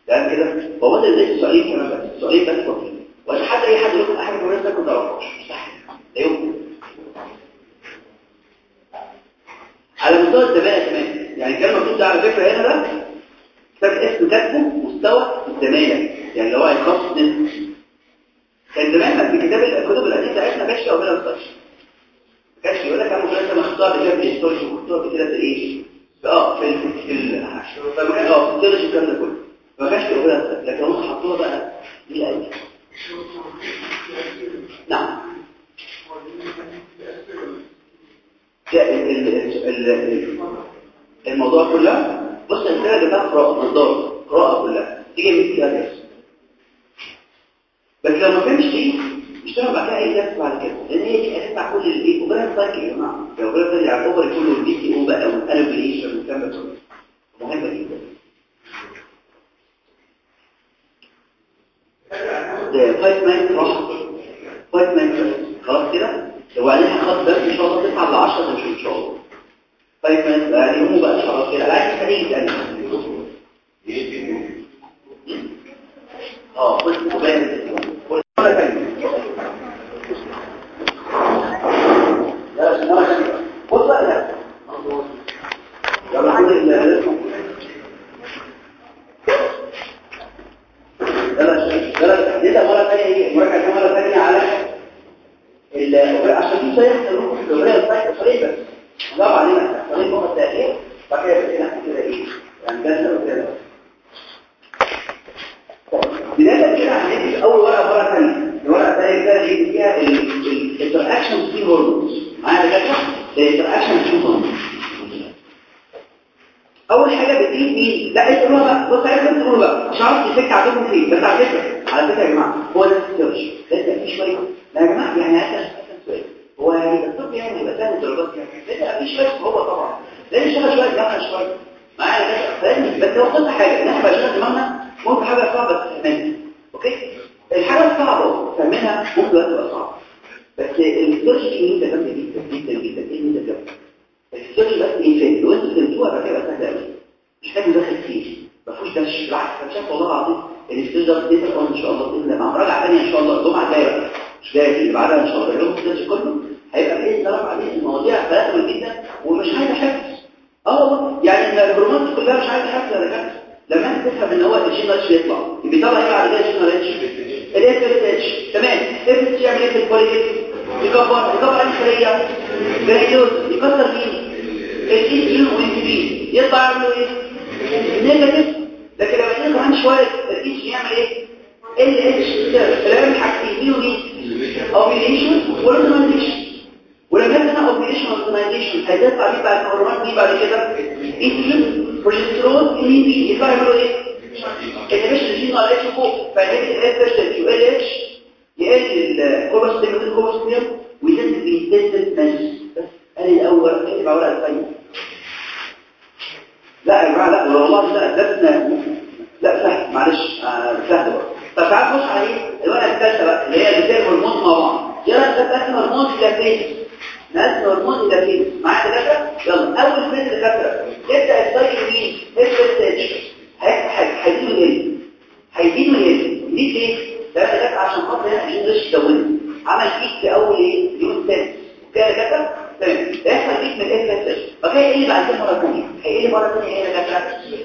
تمام كده؟ هو ده السؤالين كمان بس السؤالين بس فقط وحتى أي حد يقول حاجة اوفيه ساكن ما تعرفهاش. صح. لا يمكن. على مستوى الزمالة كمان. يعني كان المفروض ده على فكرة هنا ده كتاب اسم كاتبه مستوى الزمالة يعني اللي هو نسبة كان زمان في كتاب الكتب القديمة بتاعتنا كانش أو ما كانش يقول لك أنا مختار بكده في الهيستوري ومختار بكده في إيه آه في في ال فما كان آه في الكلام ده كله. ما كانش يقول لك لكن هم حطوها بقى دي قوي نعم. الموضوع كله. بص الرساله بتاعت قراءه نظاره قراءه كلها تيجي من الكتاب بس. لو ما فهمش دي اشتغل بعد كده اي درس بعد كده لأن هي هتدفع كل الايه وبلا سايكل يا جماعة. لو بلا سايكل على الاوفر كله والبي تي أو بقى والالوبليشن والكلام ده كله. مهمه جدا. ده فايت مان راح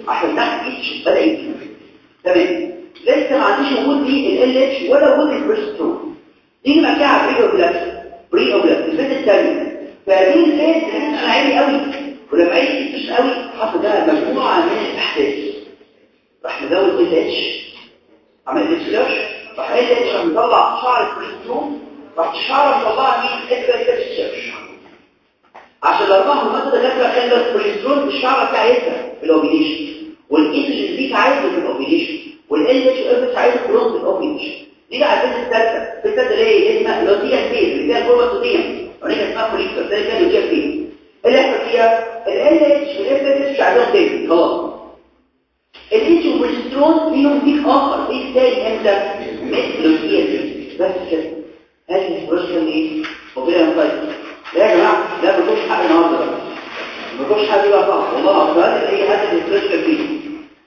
عشان تحت بدا يزيد تمام. لسه ما عنديش وجود دي ال اتش ولا وجود البريسترون نيجي بقى كده على بري اوبلاكس بري اوبلاكس الفيز الثانية فدي الفيز كانت عالي قوي ولما عالي مش قوي حصل ده مجموعة من الأحداث. راح مزود ال اتش عمل ريسيرش راح ال اتش مطلع شعر البريسترون راح الشعر مطلعها مين؟ اف اس اتش عشان الاربعه هرمونات دكاتره خلى البريسترون الشعر بتاعتها في الاوبيليشن والايستروجين دي عايزه في الاوبيليشن والال اتش اف عايزه في الرونز الاوبيليشن نيجي على الفيز الثالثة. الفيز الثالثة اللي هي اسمها لوتيا فيز اللي فيها الكوربا صوتيه ونيجي اسمها كوليكتور ده اللي فيها لوتيا فيز اللي يحصل فيها ال اتش والاف اس مش عايزهم تاني. خلاص. الاتش والبروجسترون فيهم بيك آخر بيك تاني. إمتى مثل لوتيا. فيز بس كده. هذه البروجسترون إيه موبيلها مفايت لا يا جماعة لا ما تقولش حق النهارده ما تقولش حق بقى صح والله أكبر هي هذا البروجسترون فيه.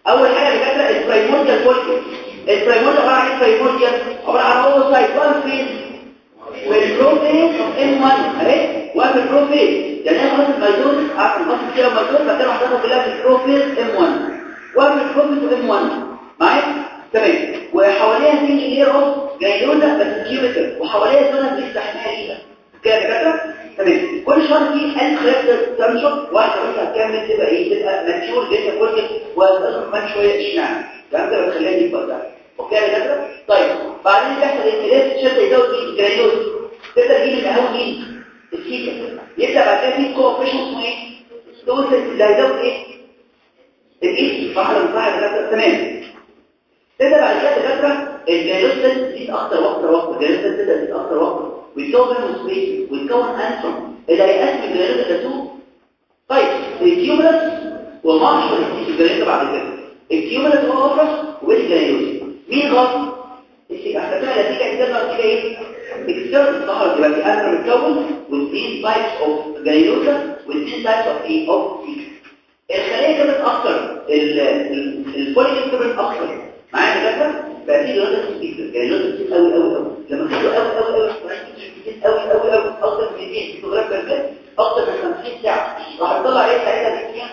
أول حاجة اللي كاتبه البرايمورديال فولكيول البرايمورديال عبارة عن إيه؟ البرايمورديال عبارة عن اوسايت وان فين في البروفيز اوف ام 1 اهي وفي البروفيز يعني إيه خلاص الميزوز عارف الخاص كده ميزوز فكانوا هتاخد كلها في البروفيز ام 1 وفي البروفيز ام 1 معايا؟ تمام. وحواليها تيجي لير اوف جايلوزا بس كيوبيتال وحواليها زونه لسه إحنا ليها كده يا دكاتره تمام. كل شهر فيه 1000 خلايا تنشط واحدة بس هتكمل تبقى إيه تبقى ماتشور جدا كل وهتاخد كمان شوية إشمعنى. الكلام ده بتخليها يبقى ده. أوكي يا دكاتره طيب بعدين بيحصل اختلاف شد يزود مين الجرانيوز تبدأ تجيب الأول مين السيكا يبدأ بعد كده في كوفيشن اسمه إيه؟ دوز اللي هيزود إيه؟ الإيه؟ صح ولا صح يا دكاتره تمام. تبدأ بعد كده دكاتره الجرانيوز تزيد أكتر وأكتر وأكتر. الجرانيوز تبدا تزيد أكتر وأكتر. ويتكون سبيس ويتكون انسون اللي هيقسم الجرانيوز إلى تو طيب الكيومولس ومارش الجرانيوز بعد كده الكيومولس هو افرس والجرانيوز مين غلط إحنا نتيجه كده نتيجه إيه اكسترنال ظهر يبقى في أنا متكون واثنين تايبس اوف جرانيوزا واثنين تايبس اوف إيه اوف الخليه كانت أكتر الفوليك كانت أكتر معايا كده بقى في جرانيوزا كتير قوي قوي قوي لما كانوا قوي قوي قوي كتير قوي قوي قوي أكتر من 200 فوتوغراف بير أكتر من 50 ساعه راح يطلع إيه ساعتها بكتير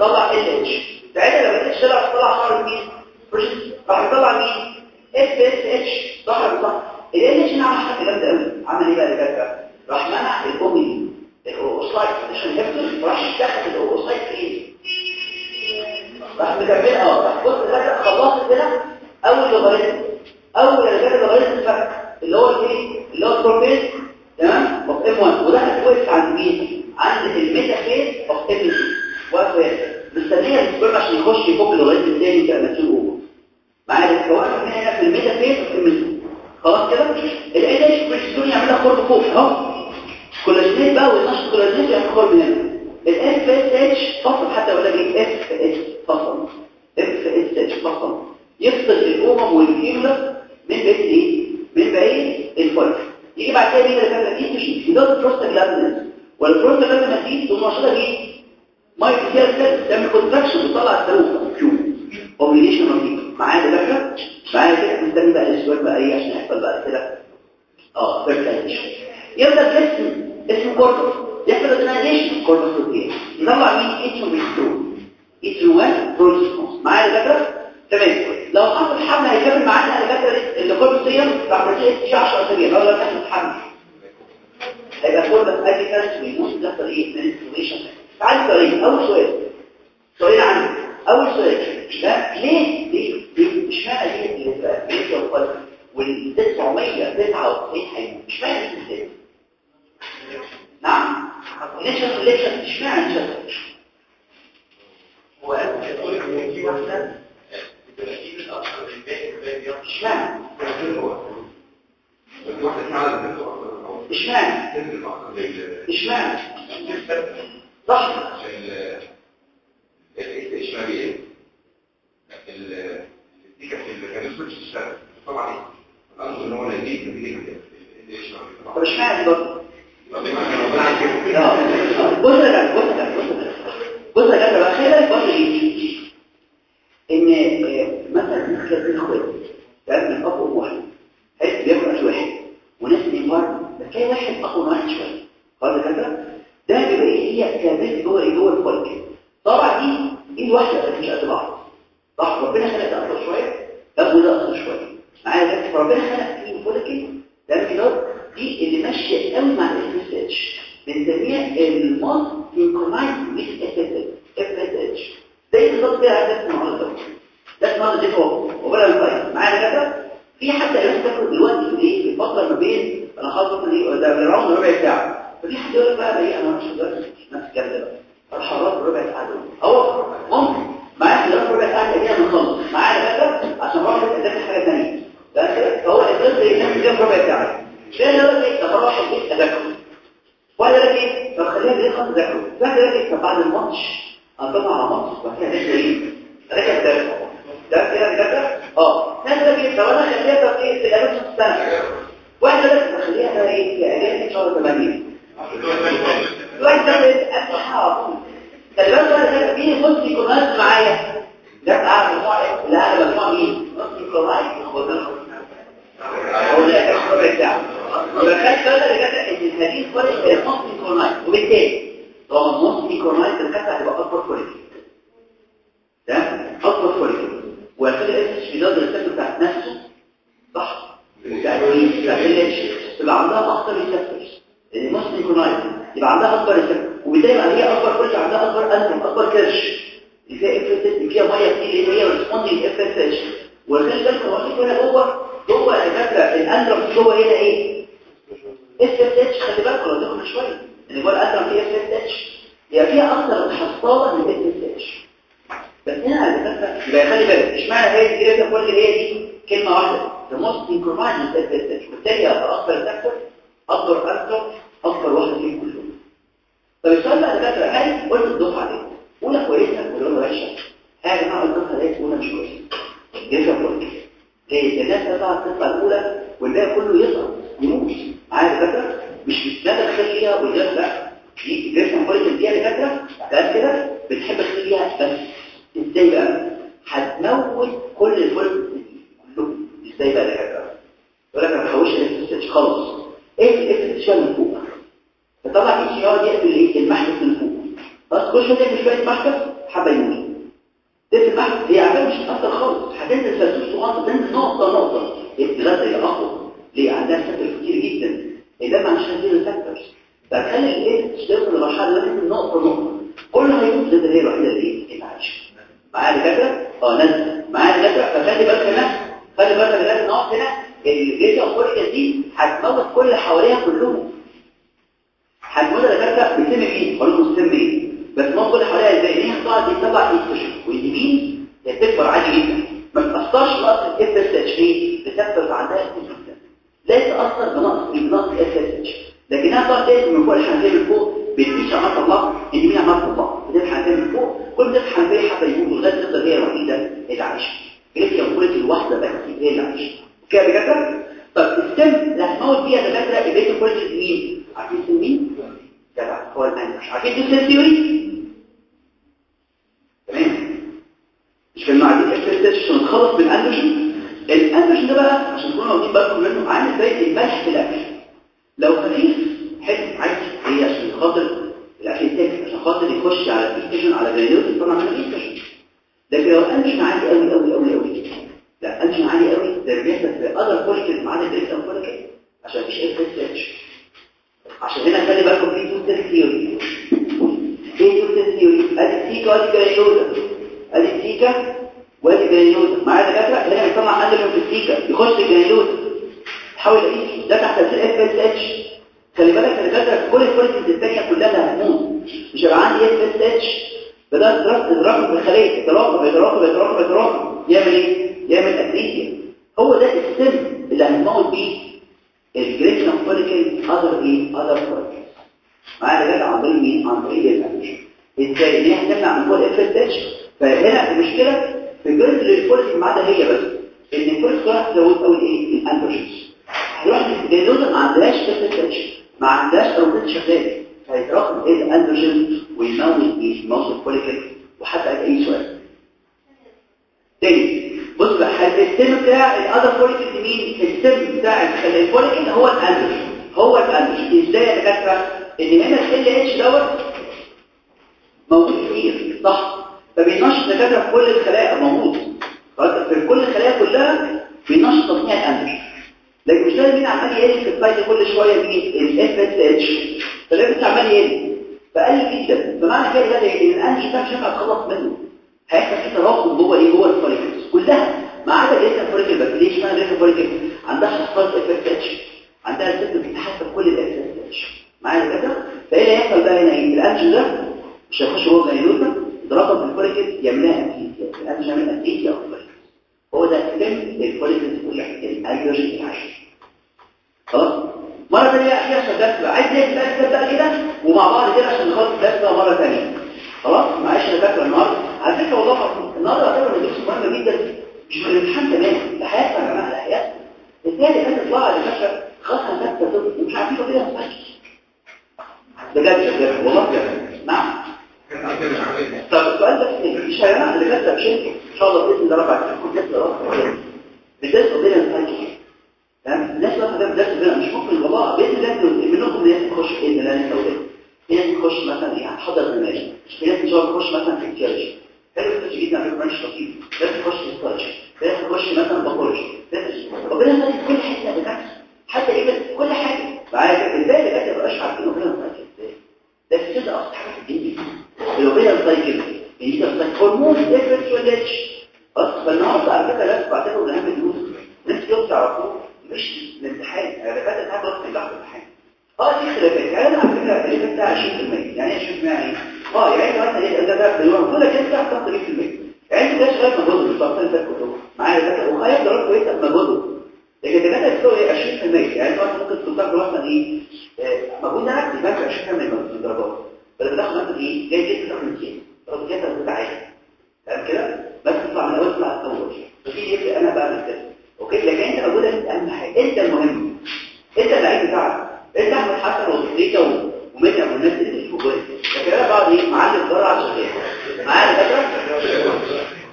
طلع ال اتش ساعتها لما الاتش طلع طلع شهر مين راح يطلع مين اف اس اتش ظهر صح ال اتش هنا عمل حاجة جامده قوي عمل إيه بقى يا دكاتره راح منع الاومي الاوسايت عشان يفصل راح يشتغل الاوسايت فين راح مكمل آه راح بص كده خلصت كده أول لوغاريتم أول اللي لوغاريتم الفك اللي هو الايه اللي هو البروفيس تمام؟ اوف ام 1 ودخل وقف عند مين؟ عند الميتا فيز اوف ام 2 واقف مستنيه السبرم عشان يخش يفك لغايه الثاني يبقى مسؤول معايا؟ الكوارث هنا في الميتا فيز وفي الميتا خلاص كده؟ ال اتش بريستون يعملها خرم فوق. أهو. كولاجينات بقى والنشط كولاجينات يعمل خرم هنا. الاف اس اتش فصل حتى ولا إيه؟ اف اس فصل. اف اتش فصل. يفصل الأمم والكيمولاس من بقيه إيه؟ من بقيه الفولك يجي بعد كده مين اللي دي تشي وده البروستاجلاندينز والبروستاجلاندينز دي تقوم نشطه دي مايك فيها السيل تعمل كونتراكشن وتطلع الصاروخ كيو اوبليشن رهيب معايا دكاتره معايا كده؟ مستني بقى الأسبوع بقى إيه عشان يحصل بعد كده. آه فيرتايزيشن يبدا جسم اسمه كورتكس يحصل اورجنايزيشن كورتكس يطلع مين؟ اتش وبيسترون اتش 1 بروجسترون معايا دكاتره تمام لو حصل حمل هيكمل معانا دكاتره اللي كورتكس دي بعد كده 10 اسابيع لو لم يحصل حمل هيبقى كورتكس ادي كانت ويموت يحصل إيه منستريشن تعالى سؤالين اول سؤال سؤال عندي اول سؤال ده ليه ليه مش معنى دي اللي وقال وال 999 هيموت مش معنى دي إزاي نعم نشر سلكشن مش معنى هو في واحدة بتركيب الاكثر من باقي مش معنى واحدة فعلا مش معنى تنزل أكثر لل مش معنى صح الايش ما بيه الديكا في يسكت الشارع طبعا اظن ان هو. يجيب الديكا الايش ما بيه طب مش معنى دي برضه بص يا بص يا بص يا يا إن آه، مثلا ناس كده اخوات تعرف من وأم واحد. حيث اكل واحد. وناس هتلاقي واحد اقوى من واحد شوية. خلاص كده؟ ده بيبقى إيه؟ هي كابات جوه إيه؟ جوه الفولك طبعا دي إيد واحدة بس مش قد بعض. صح؟ ربنا خلق ده أكتر شوية. ده وده أكتر شوية. معايا ده؟ ربنا خلق فيه فولك ده كده دي اللي ماشية قوي مع الاس اس اتش بنسميها الموست سينكرونايز ويز اس اتش زي بالظبط كده عندك النهارده ده النهارده دي هو وبره الفايل معايا كده في حد قال تاخد دلوقتي في إيه الفترة ما بين أنا خلاص إيه ده راوند ربع ساعة. ففي حد يقول بقى إيه؟ أنا مش دلوقتي نفس الكلام ده. أروح اقعد ربع ساعة. دول هو ممكن. معايا حضرتك ربع ساعة كده نخلص معايا كده عشان واحد يذاكر حاجة ثانية ده كده. فهو الاساس نفس كده ربع ساعة. ده يقول لك طب أروح البيت اذاكر ولا لك إيه؟ طب خليها بالليل خالص اذاكره بعد لك طب بعد الماتش. هنطلع على وبعد كده هنعمل إيه هنرجع ده ده كده كده آه. ناس ده كده طب أنا خليها طب في الاجازه السنة يخش على الاستيشن على جرينوز طبعا على الاستيشن لكن لو الاندروجين عالي قوي قوي قوي قوي. لا الاندروجين عالي قوي ده بيحصل في اذر الجريس فوليكل عشان مفيش اتش عشان هنا خلي بالكم في تو سيل ثيوري إيه تو سيل ثيوري أدي سيكا وادي جرينوزا أدي سيكا وأدي جرينوزا معايا دكاترة؟ هنا بيطلع اندروجين في السيكا يخش الجرينوزا تحاول اقيس ده تحت تاثير اتش خلي بالك أنا فاكر كل الفوليكلز الثانية كلها هتموت مش هيبقى عندي اف اس اتش بدات في الخليه يتراكم يتراكم يتراكم يتراكم يعمل إيه؟ يعمل اتريسيا هو ده السم اللي هنموت بيه. الجريشن فوليكل اذر إيه اذر فوليكل معايا ده عن طريق مين؟ عن طريق الانرجي إزاي؟ ان هي هتمنع من فوق اف اس اتش فهنا المشكلة في جزء الفوليكل ما عدا هي بس. إن الفوليكل تزود قوي الايه الانرجيز هيروح لل granulosa ما عندهاش FSH ما عندهاش aromatase شغال. فيتراكم إيه الأندروجين ويموت إيه يموت ال follicle وحتى أي سؤال. تاني. بص بقى السم بتاع ال other follicle مين؟ السم بتاع ال follicle هو الأندروجين. هو الانتيجين إزاي يا دكاترة؟ إن هنا ال LH دوت موجود كتير. صح. فبينشط دكاتره في كل الخلايا. موجود. في كل الخلايا كلها بينشط تصنيع الانتيجين لكن مش لازم عمال يقل في السايت كل شوية مين الاف اس اتش فلازم عمال يقل فقل جدا فمعنى كده ان الانتيجين ده مش هينفع تخلص منه. هيحصل في تراكم جوه إيه؟ جوه الفوليكلز كلها. ما عدا جريتا فوليكل بس ليه اسمها جريتا فوليكل عندها حصات اف اس اتش عندها الست بتتحسب كل الاف اس اتش معايا كده فإيه اللي هيحصل بقى هنا؟ إيه الانتيجين ده مش هيخش جوه الجلوكوز ضربه في الفوليكل يعملها انتيجين الانتيجين يعمل انتيجين أو هو ده سم الفوليكل كلها الانتيجين العاشر خلاص؟ مرة ثانية أخيرا عشان الدرس بقى. عايز الدرس بقى كده؟ ومع بعض كده عشان نخلص بقى مرة ثانية خلاص؟ معلش أنا فاكر النهاردة. على فكرة والله النهاردة أعتبر إن الدرس مهم جدا. مش الامتحان تمام ده حياتنا يا جماعة ده حياتنا اللي كانت تطلع على فكرة خلاص هنبدأ طب ومش عارفين نفسك بجد بجد. والله بجد. نعم. طب السؤال ده مش هيعمل اللي كانت بشكل إن شاء الله بإذن الله ربع تكون لسه بالذات قضية الفايتنج تمام؟ الناس بقى ده بقى مش ممكن والله بإذن الله منكم ناس تخش الله انت وده في ناس تخش مثلا يعني حضر برنامج في الله تخش مثلا في التيولوجي حلو؟ كده جدا في برانش لطيف ناس تخش في السيرش ناس تخش مثلا باثولوجي ربنا يخلي كل حتة بتاعتك حتى إيه كل حاجة. معايا إزاي اللي ما بقاش عارفين ربنا ده في كده أصلا حاجة في يساعدك يعني ده هرمون افكت ولاتش بس فالنهارده على فكره لازم بعتبره من اهم الدروس ناس كده تعرفوه مش الامتحان يعني دكاتره الامتحان بس من تحت الامتحان آه في خلافات يعني أنا على فكره الخلاف بتاع 20% يعني إيه 20% يعني آه يعني مثلا إيه ده ده بيقول كل كده بتاع 100% يعني انت شغال مجهود بالظبط اللي فات كله معايا دكاتره وخايف درجات كويسه مجهود لكن بتقول إيه 20% يعني انت ممكن تاخد مثلا إيه مجهود ده عكس يبقى 20% من الدرجات مثلا إيه؟ جاي جدا تاخد 200 تاخد كده بتبقى عالي فاهم كده؟ بس تطلع من الأول تطلع الأول فدي يفرق أنا بقى كده. أوكي؟ لكن أنت موجوده انت أهم حاجة أنت المهم. أنت اللعيب بتاعك. أنت أحمد حسن وصديقه ومنى والناس اللي بتشوفوا كويس. لكن أنا بقعد إيه؟ معلم بره على الشغل. معايا فاكره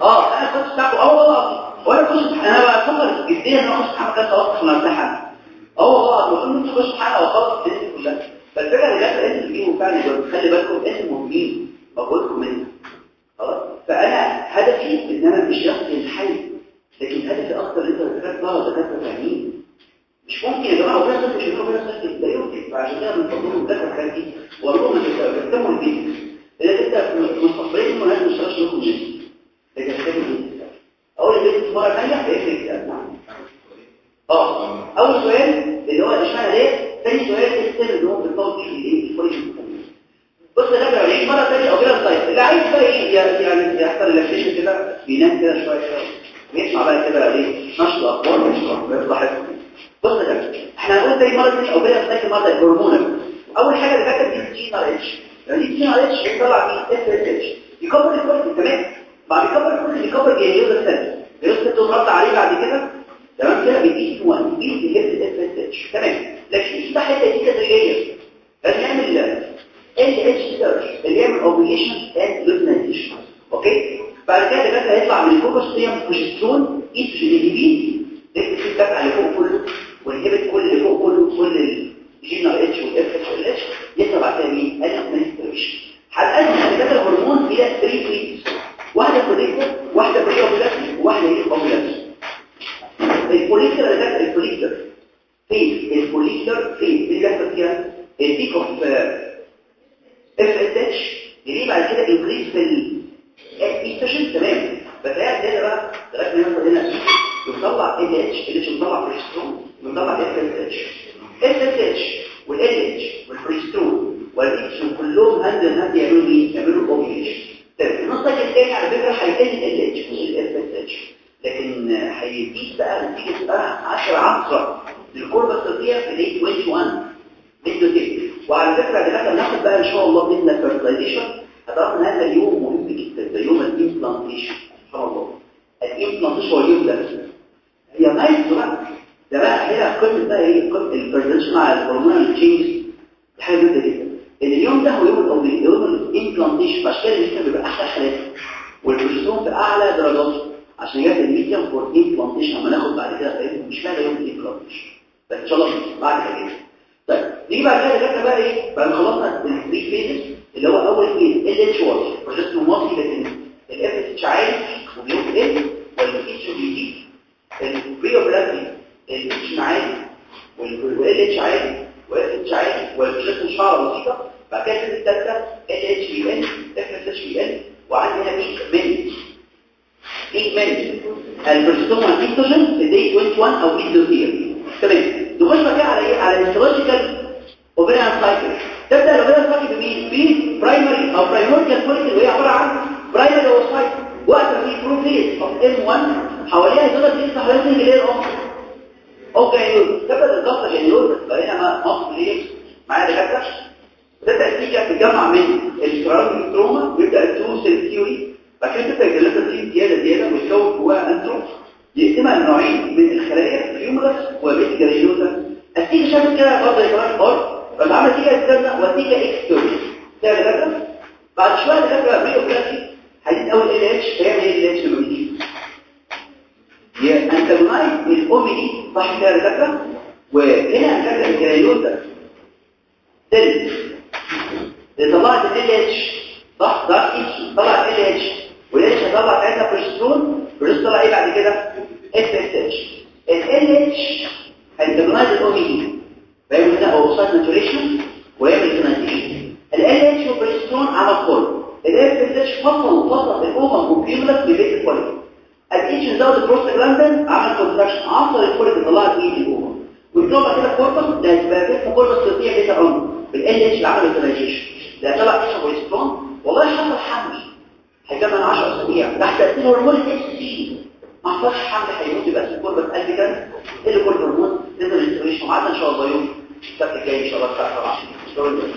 آه أنا كنت بتاعكم. أه والله وأنا كنت أنا بقى أفكر جديا إن أنا أخش كان توقف من امتحان أه والله بقول أنتوا تخشوا امتحان وأخلص الدنيا كلها. فالفكرة اللي جت أنتوا تجيبوا فعلا خلي بالكم أنتوا مهمين مجهودكم منها خلاص؟ فأنا هدفي إن أنا مش يقضي الحل لكن هدفي أكتر إن أنت دكاتره دكاتره فاهمين مش ممكن يا جماعة ربنا يسلمك مش ربنا يسلمك لا يمكن. فعشان كده بنفضلهم دكاتره الحاجات دي. والله ما تهتموا البيت إذا أنت مستقبلين ما تشتغلش لكم جديد لكن البيت أول البيت مرة ثانية هيفرق آه. أول سؤال اللي هو إشمعنى ليه؟ ثاني سؤال السر اللي هو بيطول فيه الايه الفريق بص بقى. يعني مرة ثانية أو كده طيب. اللي عايز بقى إيه؟ يعني يحصل ريلاكسيشن كده بينام كده شوية كده ويسمع بقى كده إيه؟ نشر أخبار ويطلع حلو بص ده إحنا هنقول تاني مرة ثانية أو كده ثاني مرة الهرمون أول حاجة اللي فاتت دي جي ار اتش يعني جي ار اتش بيطلع مين اس اتش يكبر الكورتيك تمام؟ بعد يكبر الكورتيك يكبر جليوز الثاني جليوز الثاني رد عليه بعد كده تمام؟ كده بيديه 1 بيدي اف اس اتش تمام؟ لكن ده حتة دي تدريجية. لازم نعمل ال اتش سيرش اللي يعمل اوبليشن اند لوزنايزيشن أوكي؟ بعد كده ده هيطلع من الكوكوستريوم بروجسترون ايستروجين دي بي في الدفع اللي فوق كله والهبت كل اللي فوق كله كل الجينر اتش والاف اتش والاتش يطلع بعد كده مين؟ الادمنستريشن هنقسم كده الهرمون إلى 3 فيز واحدة كوليكتر واحدة بري اوبلاتي وواحدة إيه؟ اوبلاتي الكوليكتر اللي ده الكوليكتر فيز الكوليكتر فيز اللي بيحصل فيها البيك اوف اف اس اتش يجي بعد كده انكريز في الايستروجين تمام بس هي كده بقى لغايه ما يوصل هنا بيطلع ال اتش ال اتش بيطلع بريسترون بيطلع اف اس اتش اف اس اتش والال اتش والبريسترون والاتش كلهم هاند هاند يعملوا إيه يعملوا اوبليشن طيب النص الثاني على فكره هيقل ال اتش مش الاف اس اتش لكن هيديك بقى نتيجة بقى 10 10 للكوربه الصدريه في الاي 21 فيديو وعلى فكرة دلوقتي هناخد بقى إن شاء الله باذن الله فيرتلايزيشن هتعرف إن هذا اليوم مهم جدا ده يوم الامبلانتيشن إن شاء الله. ال implantation هو اليوم ده هي nice بقى ده بقى هي قمة بقى إيه؟ قمة ال fertilization مع ال hormonal changes دي حاجة جدا جدا. إن اليوم ده هو يوم ال ovulation يوم ال implantation عشان كده؟ الجسم بيبقى أحلى حالات والبروجسترون في أعلى درجاته عشان يجي ال medium for implantation اما ناخد بعد كده فاهم؟ مش معنى يوم ال implantation بس ان شاء الله بعد كده. طيب نيجي بعد كده دكاتره بقى إيه؟ ما خلصنا ال three phases اللي هو أول phase ال LH واي بروجسترون واطي لكن الاف اتش عالي وبيقل والاتش بيزيد البري اوبراتي الاتش عالي والال اتش عالي والاف اتش عالي والبروجسترون شعره بسيطه بعد كده الثالثه ال اتش بي ال اف اتش بي ال وعندي هنا بيك من من البروجسترون الاستروجين في دي 21 أو دوزير تمام نخش بقى على إيه على الهيستولوجيكال اوفيريان سايكل تبدا الاوفيريان سايكل بمين ب برايمري أو برايموريال فوليكل وهي عباره عن برايمري اوسايت وقت في بروفيز اوف ام 1 حواليها يقدر لسه حوالين الجلير اوف أوكي تبدا الضغط جنيول بقينا مصر ليه معايا دكاتره تبدا النتيجه تتجمع من السكرام تروما ويبدا التو سيل كده تبدا الجلسه دي زياده زياده ويتكون جواها انترو يقسمها لنوعين من الخلايا اليومرس وبيت جريلوزا التيجة شكل كده برضه يقرأ البار بس عمل تيجة استنى وتيجة اكستوري ده لغاية بعد شوية لغاية بريو بلاسي هيزيد اول ال اتش هيعمل إيه ال اتش هي انتاجونايز الاومي دي صح كده لغاية وهنا الجريلوزا سيل اللي طلعت ال اتش صح ده اتش طلع ال اتش والاتش هيطلع ساعتها بروجسترون بروجسترون إيه بعد كده؟ اف إس إتش. ال اتش هيتجمعز الاومي دي فيعمل هنا اوسايد ماتوريشن ويعمل كوناتيشن ال إتش وبروجسترون عمل كله ال اف إتش فصل فصل الاوما وكيمولس ببيت الفوليك ال اتش زود البروستاجلاندين عمل كونتراكشن عصر الفوليك طلعت إيه الاوما والجوبا كده كوربس ده هيبقى في كوربس تطيع بيتا عمر بالال اتش عمل كوناتيشن ده طلع اتش بروجسترون والله حصل حمل. هيكمل 10 أسابيع. تحت تاثير هرمون الاتش ما حصلش حمل هيموت يبقى اسمه كوربس قلب كده. اللي كل هرمون نزل الاستريشن وعدنا إن شاء الله يوم السبت الجاي إن شاء الله الساعة 7 شكرا لكم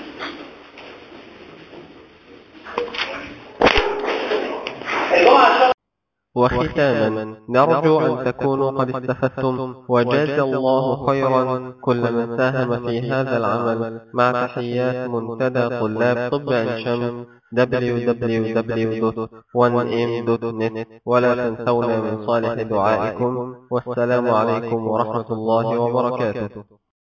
وختاما نرجو أن تكونوا قد استفدتم وجاز الله خيرا كل من ساهم في هذا العمل. مع تحيات منتدى طلاب طب عين شمس www.1m.net ولا تنسونا من صالح دعائكم والسلام عليكم ورحمة الله وبركاته